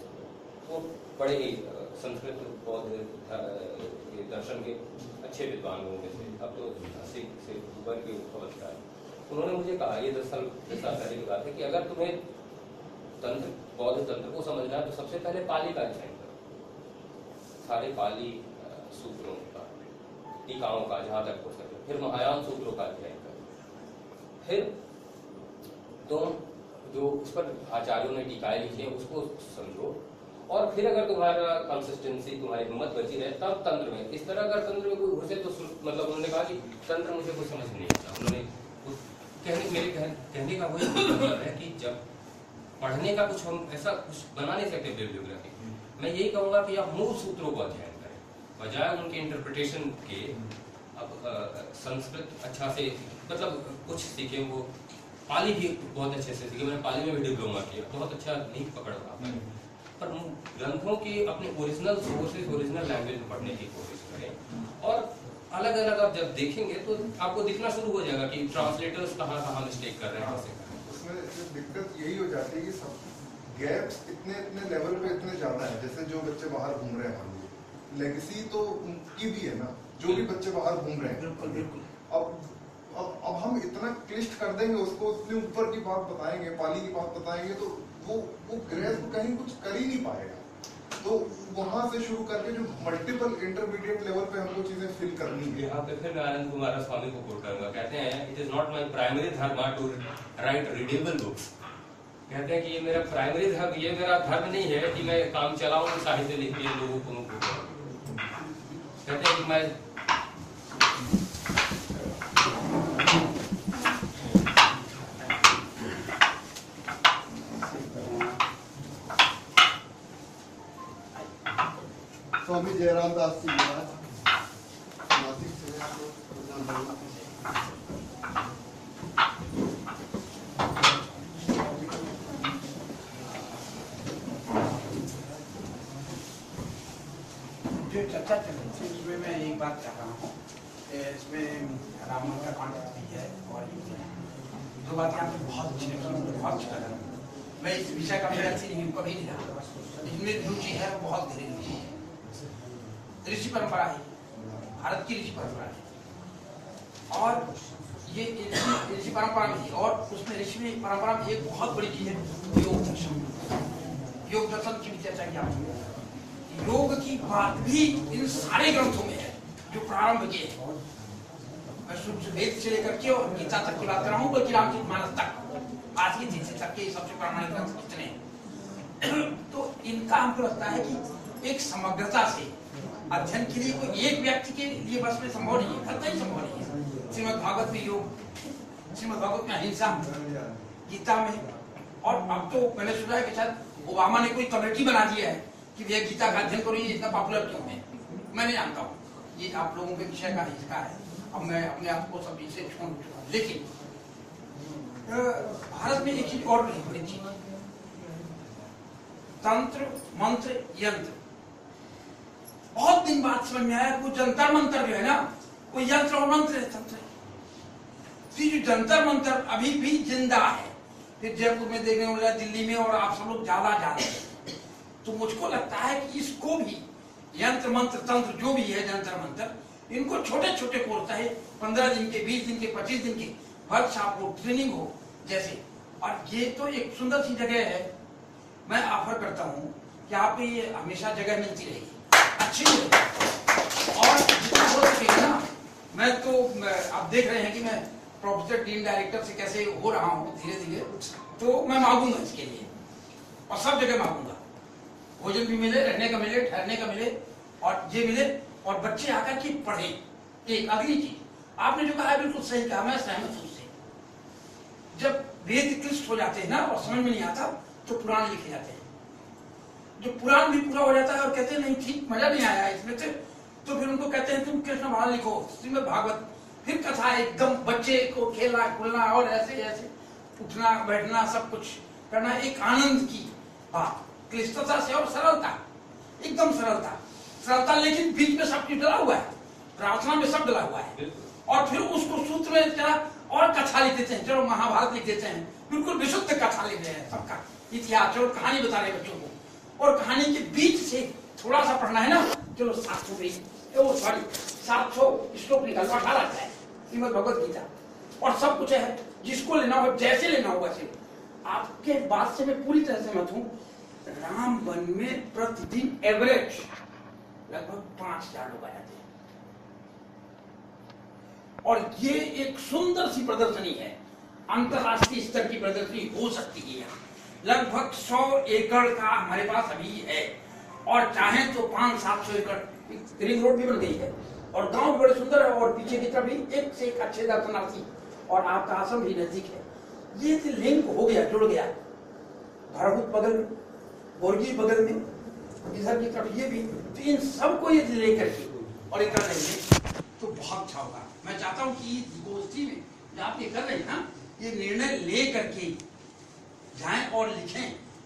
वो बड़े ही संस्कृत बौद्ध दर्शन के अच्छे विद्वान लोगों में से अब तो अस्सी से ऊपर के अवस्था है। उन्होंने मुझे कहा, ये दस साल दस साल पहले की बात है कि अगर तुम्हें तंत्र, बौद्ध तंत्र को समझना है तो सबसे पहले पाली का अध्ययन करो। सारे पाली सूत्रों का, टीकाओं का, जहाँ तक हो सके, फिर महायान सूत्रों का अध्ययन करो। फिर तुम जो उस पर आचार्यों ने टीकाएँ लिखी है, उसको समझो। और फिर अगर तुम्हारा कंसिस्टेंसी तुम्हारी हिम्मत बची रहे, तब तंत्र में, इस तरह अगर तंत्र में कोई घुसे तो मतलब उन्होंने कहा कि तंत्र मुझे कुछ समझ नहीं आता। उन्होंने कहने मेरे कह, कहने का वही मतलब है कि जब पढ़ने का कुछ हम ऐसा कुछ बना नहीं सकते बिब्लियोग्राफी मैं यही कहूँगा कि आप मूल सूत्रों को अध्ययन करें। बजाय उनके इंटरप्रिटेशन के अब संस्कृत अच्छा से मतलब कुछ सीखे वो पाली भी बहुत अच्छे से सीखे। मैंने पाली में भी डिप्लोमा किया बहुत अच्छा नीक पकड़ रहा पर ग्रंथों के अपने ओरिजिनल सोर्सेज ओरिजिनल लैंग्वेज में पढ़ने की कोशिश करें। और अलग अलग आप जब देखेंगे तो आपको दिखना शुरू हो जाएगा कि ट्रांसलेटर्स कहाँ कहाँ मिस्टेक कर रहे हैं हैं। उसमें दिक्कत यही हो जाती है कि सब गैप्स इतने इतने लेवल पे इतने ज़्यादा है जैसे जो बच्चे बाहर घूम रहे हैं मान लीजिए। लेगेसी तो उनकी भी है ना जो भी बच्चे बाहर घूम रहे हैं। बिल्कुल बिल्कुल। अब अब अब हम इतना क्लिष्ट कर देंगे उसको उतने ऊपर की बात बताएँगे पाली की बात बताएँगे तो वो वो ग्रेस कहीं कुछ कर ही नहीं पाएगा। तो वहाँ से शुरू करके जो मल्टीपल इंटरमीडिएट लेवल पे हमको चीज़ें फिल करनी है। यहाँ पे फिर मैं आनंद कुमार स्वामी को कोट करूँगा। कहते हैं it is not my primary dharma to write readable books कहते हैं कि, ये मेरा प्राइमरी धर्म, ये मेरा धर्म नहीं है कि मैं काम चलाऊं, साहित्य लिख के लोगों को कहते हैं कि, मैं स्वामी जयराम दास जी महाराज नासिक से चर्चा चल। रही थी उसमें मैं एक बात कह रहा हूँ। इसमें रामायण का कॉन्टेक्ट भी है और दो बात यहाँ पे बहुत अच्छी लगी बहुत अच्छा लगा मैं इस विषय का मेरा नहीं कभी नहीं रहा इसमें रुचि है वो बहुत गहरी रुचि है। ऋषि परंपरा है भारत की ऋषि परंपरा है। और ये ऋषि परंपरा में है। और उसमें ऋषि परंपरा में एक बहुत बड़ी चीज़ है, योग दर्शन। योग दर्शन की भी चर्चा की आपने। योग की बात भी इन सारे ग्रंथों में है, जो प्रारंभ के वेद से लेकर के और गीता तक की बात कर रहा हूँ, बल्कि रामचरित मानस तक। आज की जिनसे तक के सबसे प्रामाणिक ग्रंथ कितने तो इनका हमको लगता है कि एक समग्रता से अध्ययन के लिए कोई एक व्यक्ति के लिए बस में संभव नहीं है। कतई संभव नहीं है। श्रीमद भागवत में योग, श्रीमद भागवत में अहिंसा, गीता में। और अब तो मैंने सुना है कि शायद ओबामा ने कोई कमेटी बना दिया है कि भैया गीता का अध्ययन करो, ये इतना पॉपुलर क्यों है? मैं नहीं जानता हूँ। ये आप लोगों के विषय का हिस्सा है। अब मैं अपने आप को सभी से छोड़ चुका लेकिन भारत में एक चीज़ और नहीं बड़ी चीज़ तंत्र, मंत्र, यंत्र। बहुत दिन बाद समझ में आया वो जंतर मंत्र जो है ना, वो यंत्र और मंत्र है जो जंतर मंत्र अभी भी ज़िंदा है। फिर जयपुर में देखने को मिला, दिल्ली में, और आप सब लोग ज़्यादा जानते हैं। तो मुझको लगता है कि इसको भी, यंत्र, मंत्र, तंत्र, जो भी है जंतर, मंत्र, इनको छोटे छोटे कोर्स, चाहे पंद्रह दिन के, बीस दिन के, पच्चीस दिन के वर्कशॉप हो ट्रेनिंग हो, जैसे। और ये तो एक सुंदर सी जगह है। मैं ऑफ़र करता हूँ कि आपको ये हमेशा जगह मिलती रहेगी। अच्छी और जितना हो सके ना मैं तो मैं, आप देख रहे हैं कि मैं प्रोफेसर डीन डायरेक्टर से कैसे हो रहा हूँ धीरे धीरे तो मैं मांगूँगा इसके लिए। और सब जगह मांगूँगा। भोजन भी मिले रहने का मिले ठहरने का मिले और ये मिले और बच्चे आकर के पढ़े। एक अगली चीज़। आपने जो कहा बिल्कुल सही कहा मैं सहमत हूँ जब वेद क्लिष्ट हो जाते हैं ना और समझ में नहीं आता तो पुराण लिखे जाते हैं। जो पुराण भी पूरा हो जाता है और कहते हैं नहीं ठीक मज़ा नहीं आया इसमें से। तो फिर उनको कहते हैं तुम कृष्ण पुराण लिखो। श्रीमद भागवत फिर कथा एकदम बच्चे को खेलना खुलना और ऐसे ऐसे उठना बैठना सब कुछ करना एक आनंद की बात। क्लिष्टता से और सरलता एकदम सरलता। सरलता लेकिन बीच में सब कुछ डला हुआ है। प्रार्थना में सब डला हुआ है। और फिर उसको सूत्र में जरा और कथा लिख देते हैं। चलो महाभारत लिख देते हैं। बिल्कुल विशुद्ध कथा लिख रहे हैं सबका। इतिहास चलो कहानी बता रहे बच्चों। और कहानी के बीच से थोड़ा सा पढ़ना है ना? चलो सात सौ पेज सॉरी सात सौ श्लोक निकल अठारह है श्रीमद भगवत गीता। और सब कुछ है, जिसको लेना हो, जैसे लेना हो, वैसे। आपके बात से मैं पूरी तरह से मत हूँ। राम वन में प्रतिदिन एवरेज लगभग पाँच हज़ार लोग आ जाते हैं। और ये एक सुंदर सी प्रदर्शनी है। अंतरराष्ट्रीय स्तर की प्रदर्शनी हो सकती है यहाँ। लगभग सौ एकड़ का हमारे पास अभी है। और चाहे तो पाँच सात सौ एकड़ रिंग रोड भी बन गई है। और गाँव भी बड़े सुंदर है और पीछे की तरफ़ भी एक से एक अच्छे दर्शनार्थी और आपका आश्रम भी नज़दीक है। ये लिंक हो गया, जुड़ गया भरभूत बगल में, बोरगी बगल में इधर की तरफ़ ये भी तो इन सबको ये लेकर के और कर लेंगे तो बहुत अच्छा होगा। मैं चाहता हूँ कि इस गोष्ठी में जो आप ये कर रहे हैं ना, ये निर्णय ले करके जाएँ और लिखें।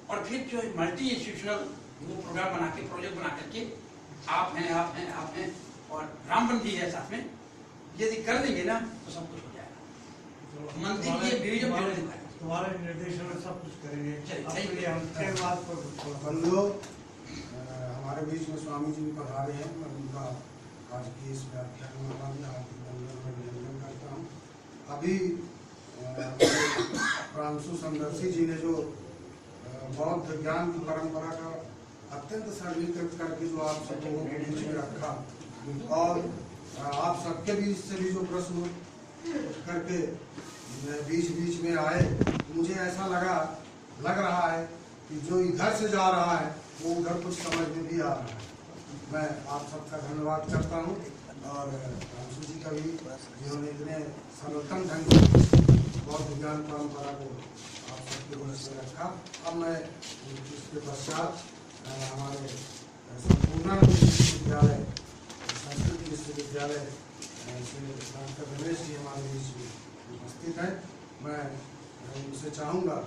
और फिर जो मल्टी इंस्टीट्यूशनल वो प्रोग्राम बना के प्रोजेक्ट बना करके आप हैं आप हैं आप हैं और रामबन भी है साथ में यदि कर देंगे ना तो सब कुछ हो जाएगा। मंदिर ये म्यूज़ियम ज़रूर दिखाएँ। तुम्हारे निर्देशन में सब कुछ करेंगे। के अ, हमारे बीच में स्वामी जी भी पधारे हैं मैं उनका आज की इस व्याख्यान में करता हूँ। अभी प्रांशु संदर्शी जी ने जो बौद्ध ज्ञान की परंपरा का अत्यंत सरलीकृत करके जो आप सब लोगों के बीच में रखा, और आप सबके बीच से भी जो प्रश्न करके बीच बीच में आए, मुझे ऐसा लगा, लग रहा है कि जो इधर से जा रहा है, वो उधर कुछ समझ में भी आ रहा है। मैं आप सबका धन्यवाद करता हूँ, और जी का भी, जिन्होंने इतने सरलतम ढंग से बौद्ध ज्ञान परंपरा को आप सबके मन से रखा। अब मैं इसके पश्चात हमारे संपूर्ण विश्वविद्यालय, संस्कृत विश्वविद्यालय से डॉक्टर रमेश जी हमारे बीच में उपस्थित हैं। मैं उनसे चाहूँगा